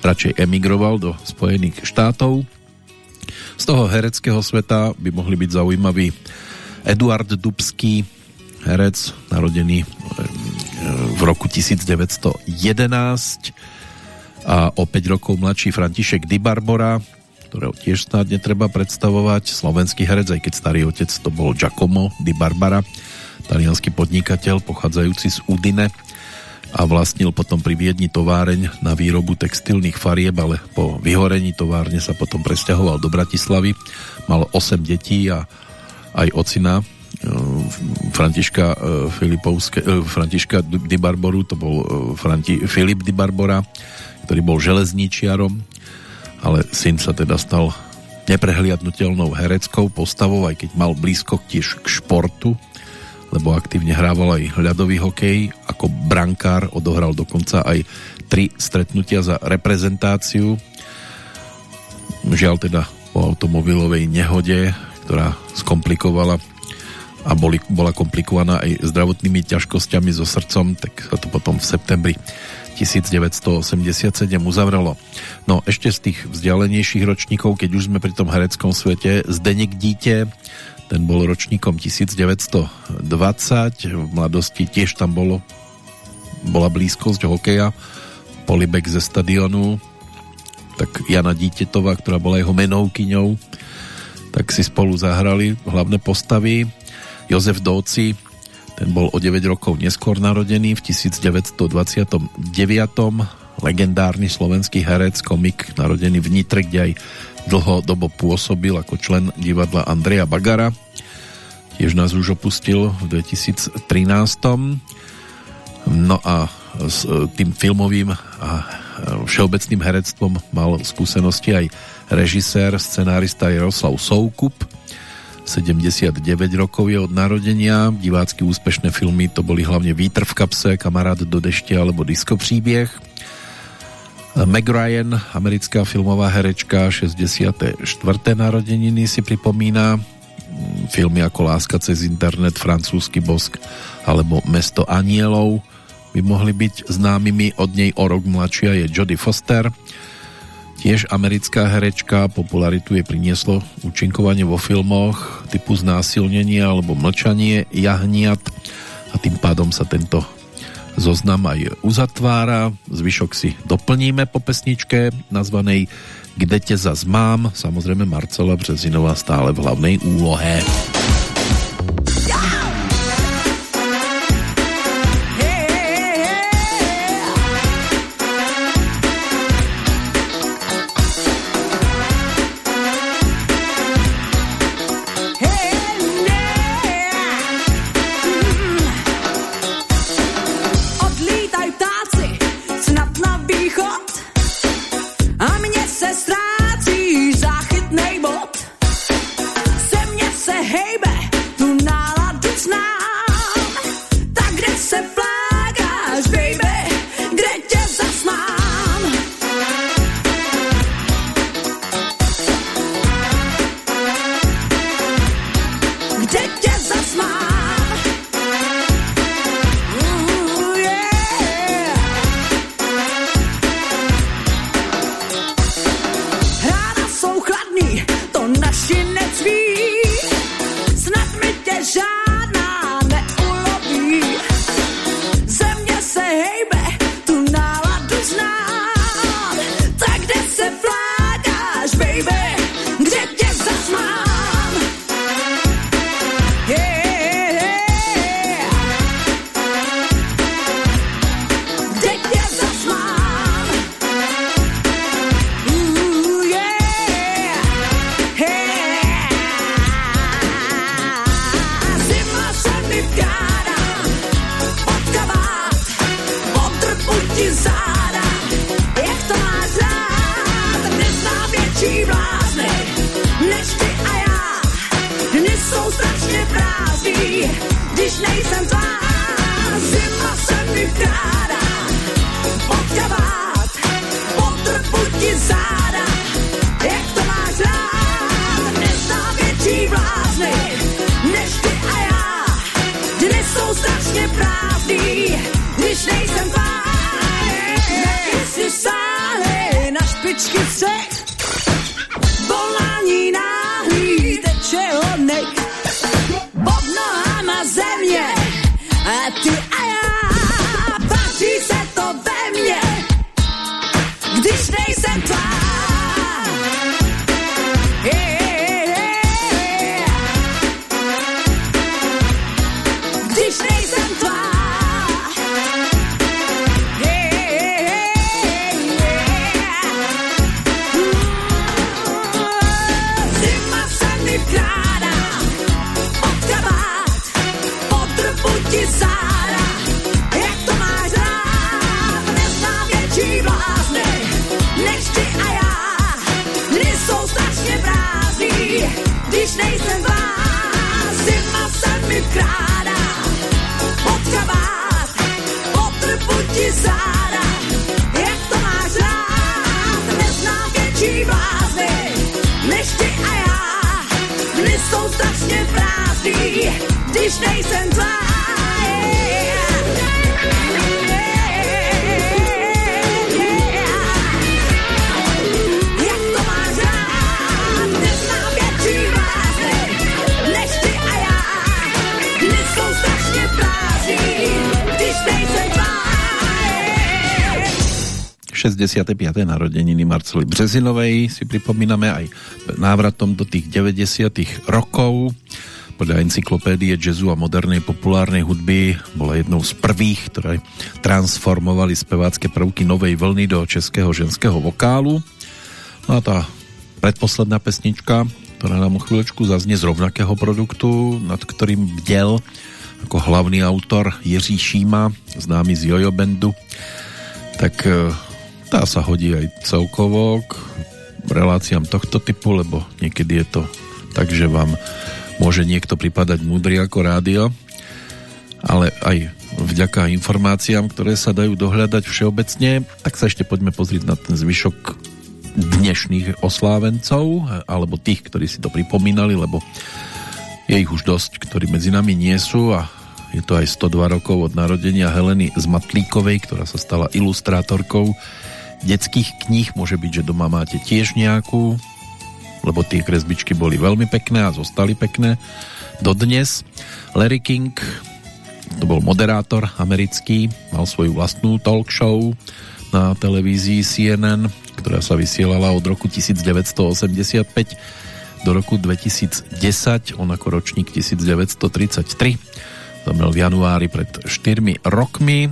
radšej emigroval do Spojených štátov. Z toho hereckého sveta by mohli byť zaujímaví Eduard Dubský, herec, narodený v roku 1911 a o 5 rokov mladší František Di Barbora, ktorého tiež snad netreba predstavovať, slovenský herec, aj keď starý otec to bol Giacomo Di Barbara, talianský podnikateľ pochádzajúci z Udine a vlastnil potom pri Viedni továreň na výrobu textilných farieb, ale po vyhorení továrne sa potom presťahoval do Bratislavy. Mal 8 detí a aj ocina Františka e, Filipovské, e, Františka Di to bol e, Franti, Filip Di Barbora, ktorý bol železničiarom, ale syn sa teda stal neprehliadnutelnou hereckou postavou, aj keď mal blízko tiež k športu, lebo aktívne hrával aj ľadový hokej, ako brankár odohral dokonca aj tri stretnutia za reprezentáciu. Žiaľ teda po automobilovej nehode, ktorá skomplikovala a boli, bola komplikovaná aj zdravotnými ťažkosťami so srdcom, tak sa to potom v septembri 1987 uzavrelo. No ešte z tých vzdialenejších ročníkov, keď už sme pri tom hereckom svete, Zdeněk Dítě, ten bol ročníkom 1920, v mladosti tiež tam bolo, bola blízkosť hokeja, polibek ze stadionu, tak Jana Dítetová, ktorá bola jeho menovkyňou, tak si spolu zahrali hlavné postavy Jozef Dóci, ten bol o 9 rokov neskôr narodený v 1929. Legendárny slovenský herec, komik, narodený v Nitre, kde aj dlhodobo pôsobil ako člen divadla Andreja Bagara. Tiež nás už opustil v 2013. No a s e, tým filmovým a e, všeobecným herectvom mal skúsenosti aj režisér, scenárista Jaroslav Soukup, 79 rokov je od narodenia. Divácky úspešné filmy to boli hlavne Vítr v kapse, Kamarát do dešte alebo Disco příběh. Meg Ryan, americká filmová herečka, 64. narodeniny si pripomína. Filmy ako Láska cez internet, Francúzsky bosk alebo Mesto anielov by mohli byť známymi. Od nej o rok mladšia je Jodie Foster Tiež americká herečka, popularitu jej prinieslo účinkovanie vo filmoch typu Znásilnenie alebo Mlčanie jahniat a tým pádom sa tento zoznam aj uzatvára, zvyšok si doplníme po pesničke nazvanej Kde te zas mám, samozrejme Marcela Březinová stále v hlavnej úlohe. say 65. narodeniny Marcely Březinovej si pripomíname aj návratom do tých 90. rokov. Podľa encyklopédie jazzu a modernej populárnej hudby bola jednou z prvých, ktoré transformovali spevácké prvky novej vlny do českého ženského vokálu. No a tá predposledná pesnička, ktorá nám o chvíľočku zaznie z rovnakého produktu, nad ktorým bdel ako hlavný autor Jiří Šíma, známy z Jojo Bandu, tak e, tá sa hodí aj celkovo k reláciám tohto typu, lebo niekedy je to tak, že vám môže niekto pripadať múdry ako rádio, ale aj vďaka informáciám, ktoré sa dajú dohľadať všeobecne, tak sa ešte poďme pozrieť na ten zvyšok dnešných oslávencov, alebo tých, ktorí si to pripomínali, lebo je ich už dosť, ktorí medzi nami nie sú a je to aj 102 rokov od narodenia Heleny Zmatlíkovej, ktorá sa stala ilustrátorkou detských kníh. Môže byť, že doma máte tiež nejakú, lebo tie kresbičky boli veľmi pekné a zostali pekné dodnes. Larry King To bol moderátor americký, mal svoju vlastnú talk show na televízii CNN, ktorá sa vysielala od roku 1985 do roku 2010, on ako ročník 1933. Zomrel v januári pred 4 rokmi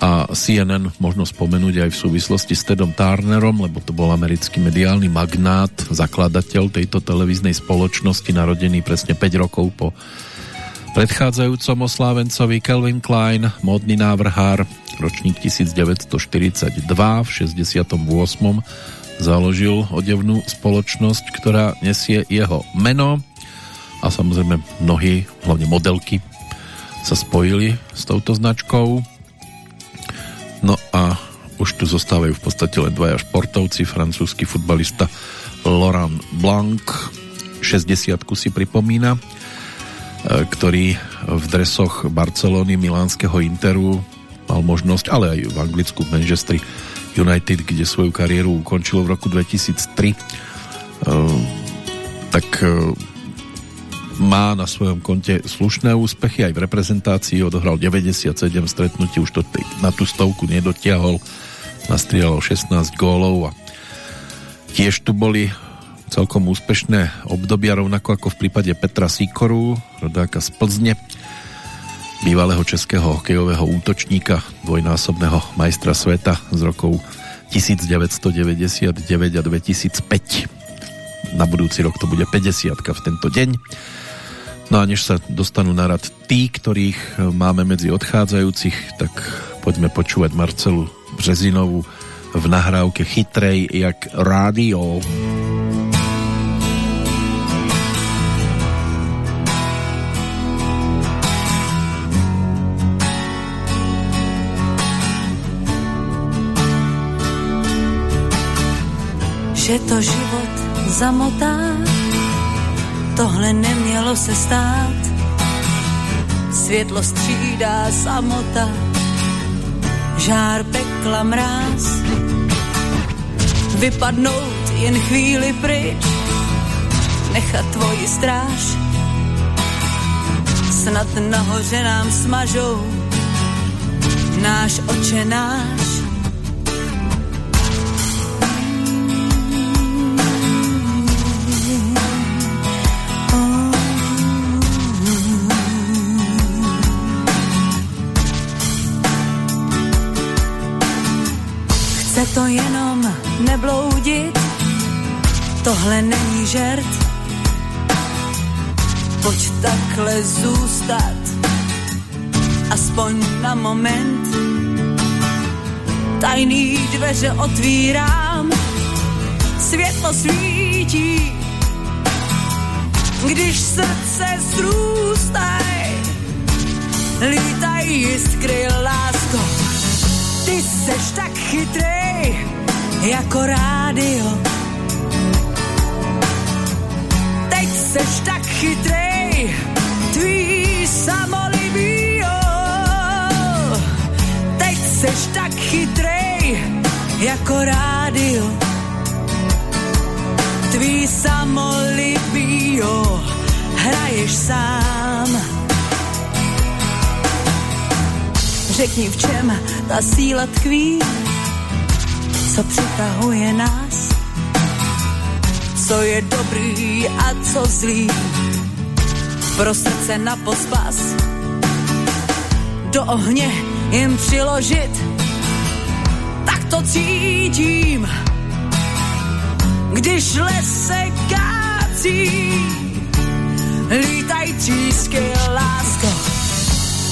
a CNN možno spomenúť aj v súvislosti s Tedom Turnerom, lebo to bol americký mediálny magnát, zakladateľ tejto televíznej spoločnosti, narodený presne 5 rokov po predchádzajúcom oslávencovi Kelvin Klein, módny návrhár, ročník 1942, v 68. založil odevnú spoločnosť, ktorá nesie jeho meno a samozrejme mnohí, hlavne modelky, sa spojili s touto značkou No a už tu zostávajú v podstate len dvaja športovci, francúzsky futbalista Laurent Blanc, 60 si pripomína, e, ktorý v dresoch Barcelony, Milánskeho Interu mal možnosť, ale aj v Anglicku, v Manchester United, kde svoju kariéru ukončil v roku 2003, e, tak e, má na svojom konte slušné úspechy aj v reprezentácii, odohral 97 stretnutí, už to na tú stovku nedotiahol, nastrieľal 16 gólov a tiež tu boli celkom úspešné obdobia, rovnako ako v prípade Petra Sikoru, rodáka z Plzne, bývalého českého hokejového útočníka, dvojnásobného majstra sveta z rokov 1999 a 2005. Na budúci rok to bude 50 v tento deň. No a než sa dostanú na rad tí, ktorých máme medzi odchádzajúcich, tak poďme počúvať Marcelu Březinovu v nahrávke chytrej jak rádio. Že to život zamotá tohle nemělo se stát. Světlo střídá samota, žár pekla mráz. Vypadnout jen chvíli pryč, nechat tvoji stráž. Snad nahoře nám smažou náš očenáš. To jenom nebloudit, tohle není žert. Pojď takhle zůstat, aspoň na moment. Tajný dveře otvírám, světlo svítí, když srdce zrůstaj, lítaj jiskry lásko. Ty seš tak chytrej, jako rádio. Teď seš tak chytrej, tvý samolibí. Teď seš tak chytrej, jako rádio. Tvý samolibí. Hraješ sám. Řekni, v čem ta síla tkví, co přitahuje nás, co je dobrý a co zlý, pro srdce na pospas, do ohně jim přiložit, tak to cítím, když les se kácí, lítaj třísky, lásko,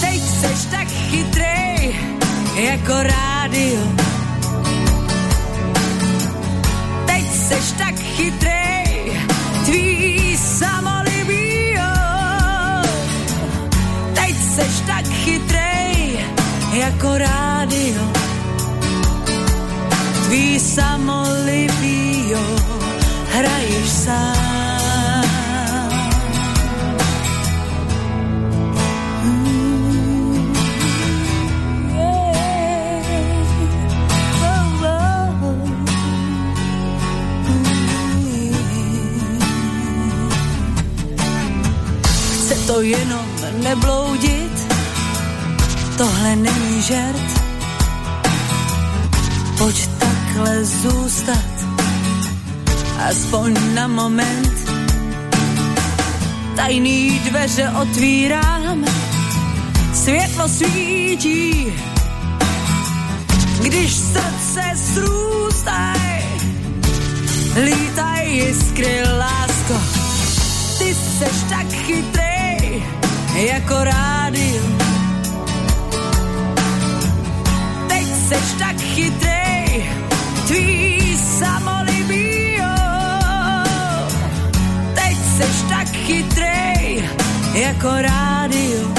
teď seš tak chytrej, jako rádio. Seš tak chytrej, tvý samolibí, jo. Teď seš tak chytrej, jako rádio. Tvý samolibí, jo. Hraješ sám. Jenom nebloudit, tohle není žert. Pojď takhle zůstat, aspoň na moment. Tajný dveře otvírám, světlo svítí, když srdce zrůstaj, lítaj jiskry, lásko, ty seš tak chytrej, jako rádio. Teď seš tak chytrej, tvý samolibí, jo. Teď seš tak chytrej, jako rádio.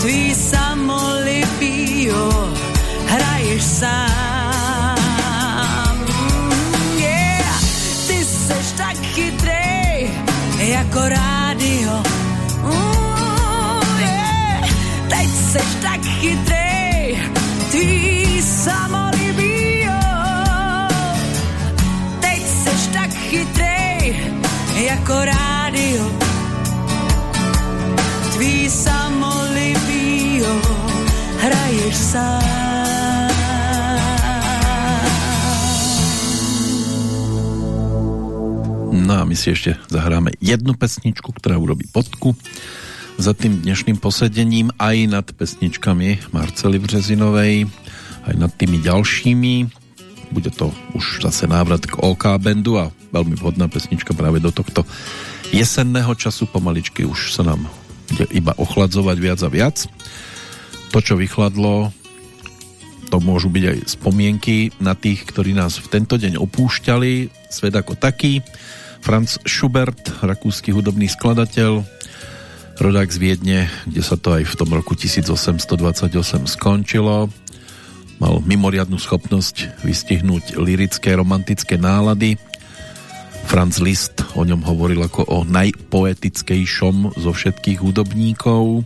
Tvý samolibí, jo. Hraješ sám. Yeah. Seš tak chytrej, jako rádio. Seš tak chytrej, tvý samolibí, jo. Teď seš tak chytrej, jako rádio. Tvý samolibí, jo. Hraješ sám. No a my si ešte zahráme jednu pesničku, ktorá urobí podku za tým dnešným posedením aj nad pesničkami Marcely Březinovej, aj nad tými ďalšími. Bude to už zase návrat k OK bandu a veľmi vhodná pesnička práve do tohto jesenného času. Pomaličky už sa nám bude iba ochladzovať viac a viac. To, čo vychladlo, to môžu byť aj spomienky na tých, ktorí nás v tento deň opúšťali. Svet ako taký. Franz Schubert, rakúsky hudobný skladateľ, rodák z Viedne, kde sa to aj v tom roku 1828 skončilo. Mal mimoriadnu schopnosť vystihnúť lirické, romantické nálady. Franz Liszt o ňom hovoril ako o najpoetickejšom zo všetkých hudobníkov.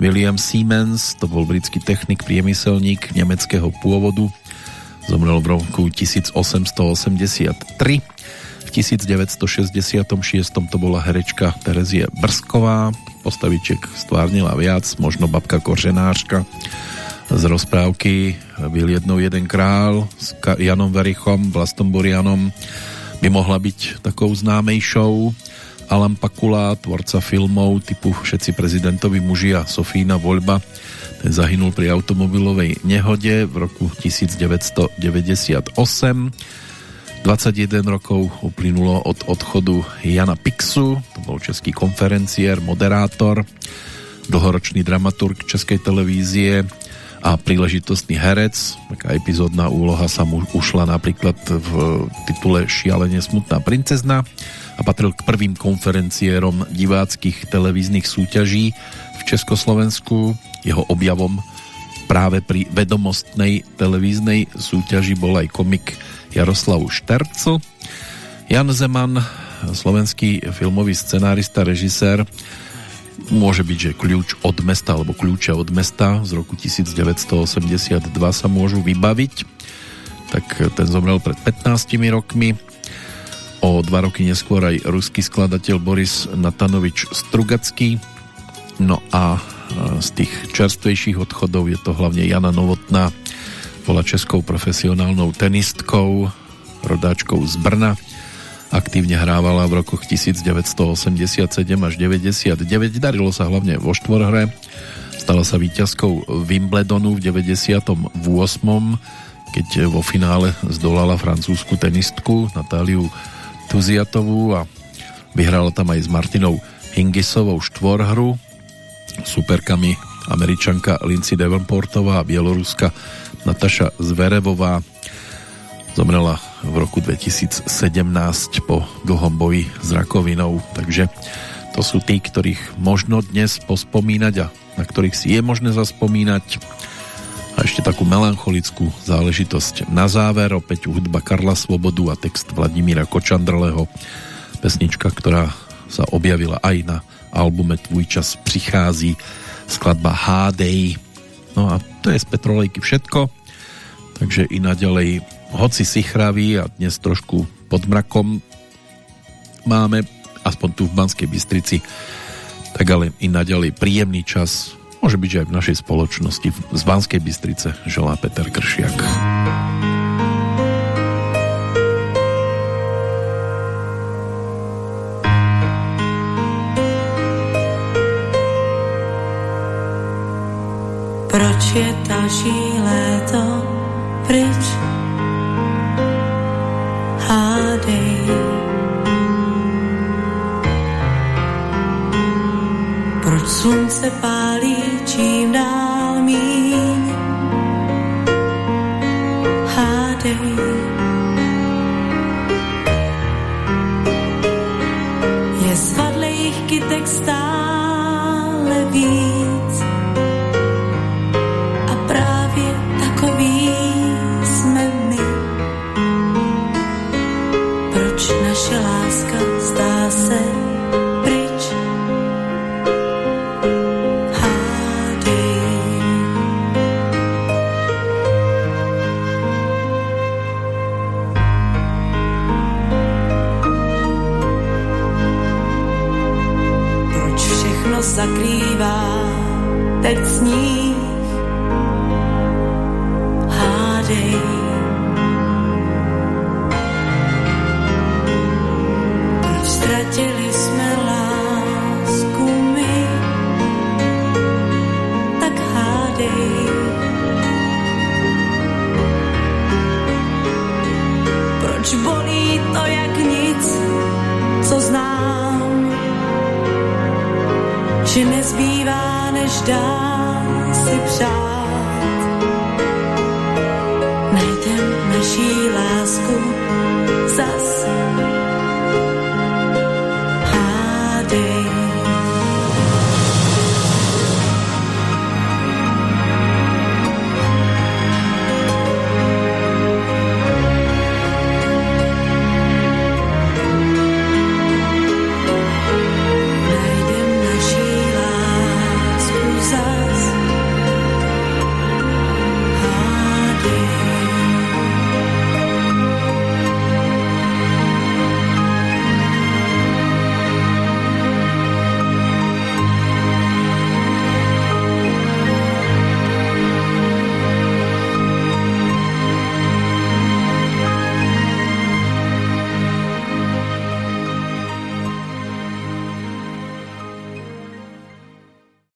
William Siemens, to bol britský technik, priemyselník nemeckého pôvodu, zomrel v roku 1883. V 1966 to bola herečka Terezie Brsková, postaviček stvárnila viac, možno babka Kořenářka z rozprávky Byl jednou jeden král s Janom Verichom, Vlastom Borianom by mohla byť takou známejšou. Alan Pakula, tvorca filmov typu Všetci prezidentovi muži a Sofína voľba, ten zahynul pri automobilovej nehode v roku 1998. 21 rokov uplynulo od odchodu Jana Pixu, to bol český konferenciér, moderátor, dlhoročný dramaturg Českej televízie a príležitostný herec. Taká epizódna úloha sa mu ušla napríklad v titule Šialene smutná princezna a patril k prvým konferenciérom diváckých televíznych súťaží v Československu. Jeho objavom práve pri vedomostnej televíznej súťaži bol aj komik Jaroslavu Štercl. Jan Zeman, slovenský filmový scenárista, režisér, môže byť, že kľúč od mesta alebo kľúče od mesta z roku 1982 sa môžu vybaviť. Tak ten zomrel pred 15 rokmi. O dva roky neskôr aj ruský skladateľ Boris Natanovič Strugacký. No a z tých čerstvejších odchodov je to hlavne Jana Novotná, bola českou profesionálnou tenistkou, rodáčkou z Brna. Aktívne hrávala v rokoch 1987 až 99. Darilo sa hlavne vo štvorhre. Stala sa víťazkou Wimbledonu v 98. keď vo finále zdolala francúzsku tenistku Natáliu Tuziatovú a vyhrala tam aj s Martinou Hingisovou štvorhru superkami američanka Lindsay Davenportová a bieloruska Nataša Zverevová zomrela v roku 2017 po dlhom boji s rakovinou, takže to sú tí, ktorých možno dnes pospomínať a na ktorých si je možné zaspomínať. A ešte takú melancholickú záležitosť na záver, opäť hudba Karla Svobodu a text Vladimíra Kočandrleho, pesnička, ktorá sa objavila aj na albume Tvůj čas přichází, skladba Hádej. No a to je z Petrolejky všetko, takže i naďalej, hoci si chraví a dnes trošku pod mrakom máme, aspoň tu v Banskej Bystrici, tak ale i naďalej príjemný čas Môže byť, že aj v našej spoločnosti z Banskej Bystrice želá Peter Kršiak. Proč je další léto pryč? Hádej. Proč slunce pálí čím dál míň? Hádej. Je svadlejch kytek stále víc dál si přát. Najdem naší lásku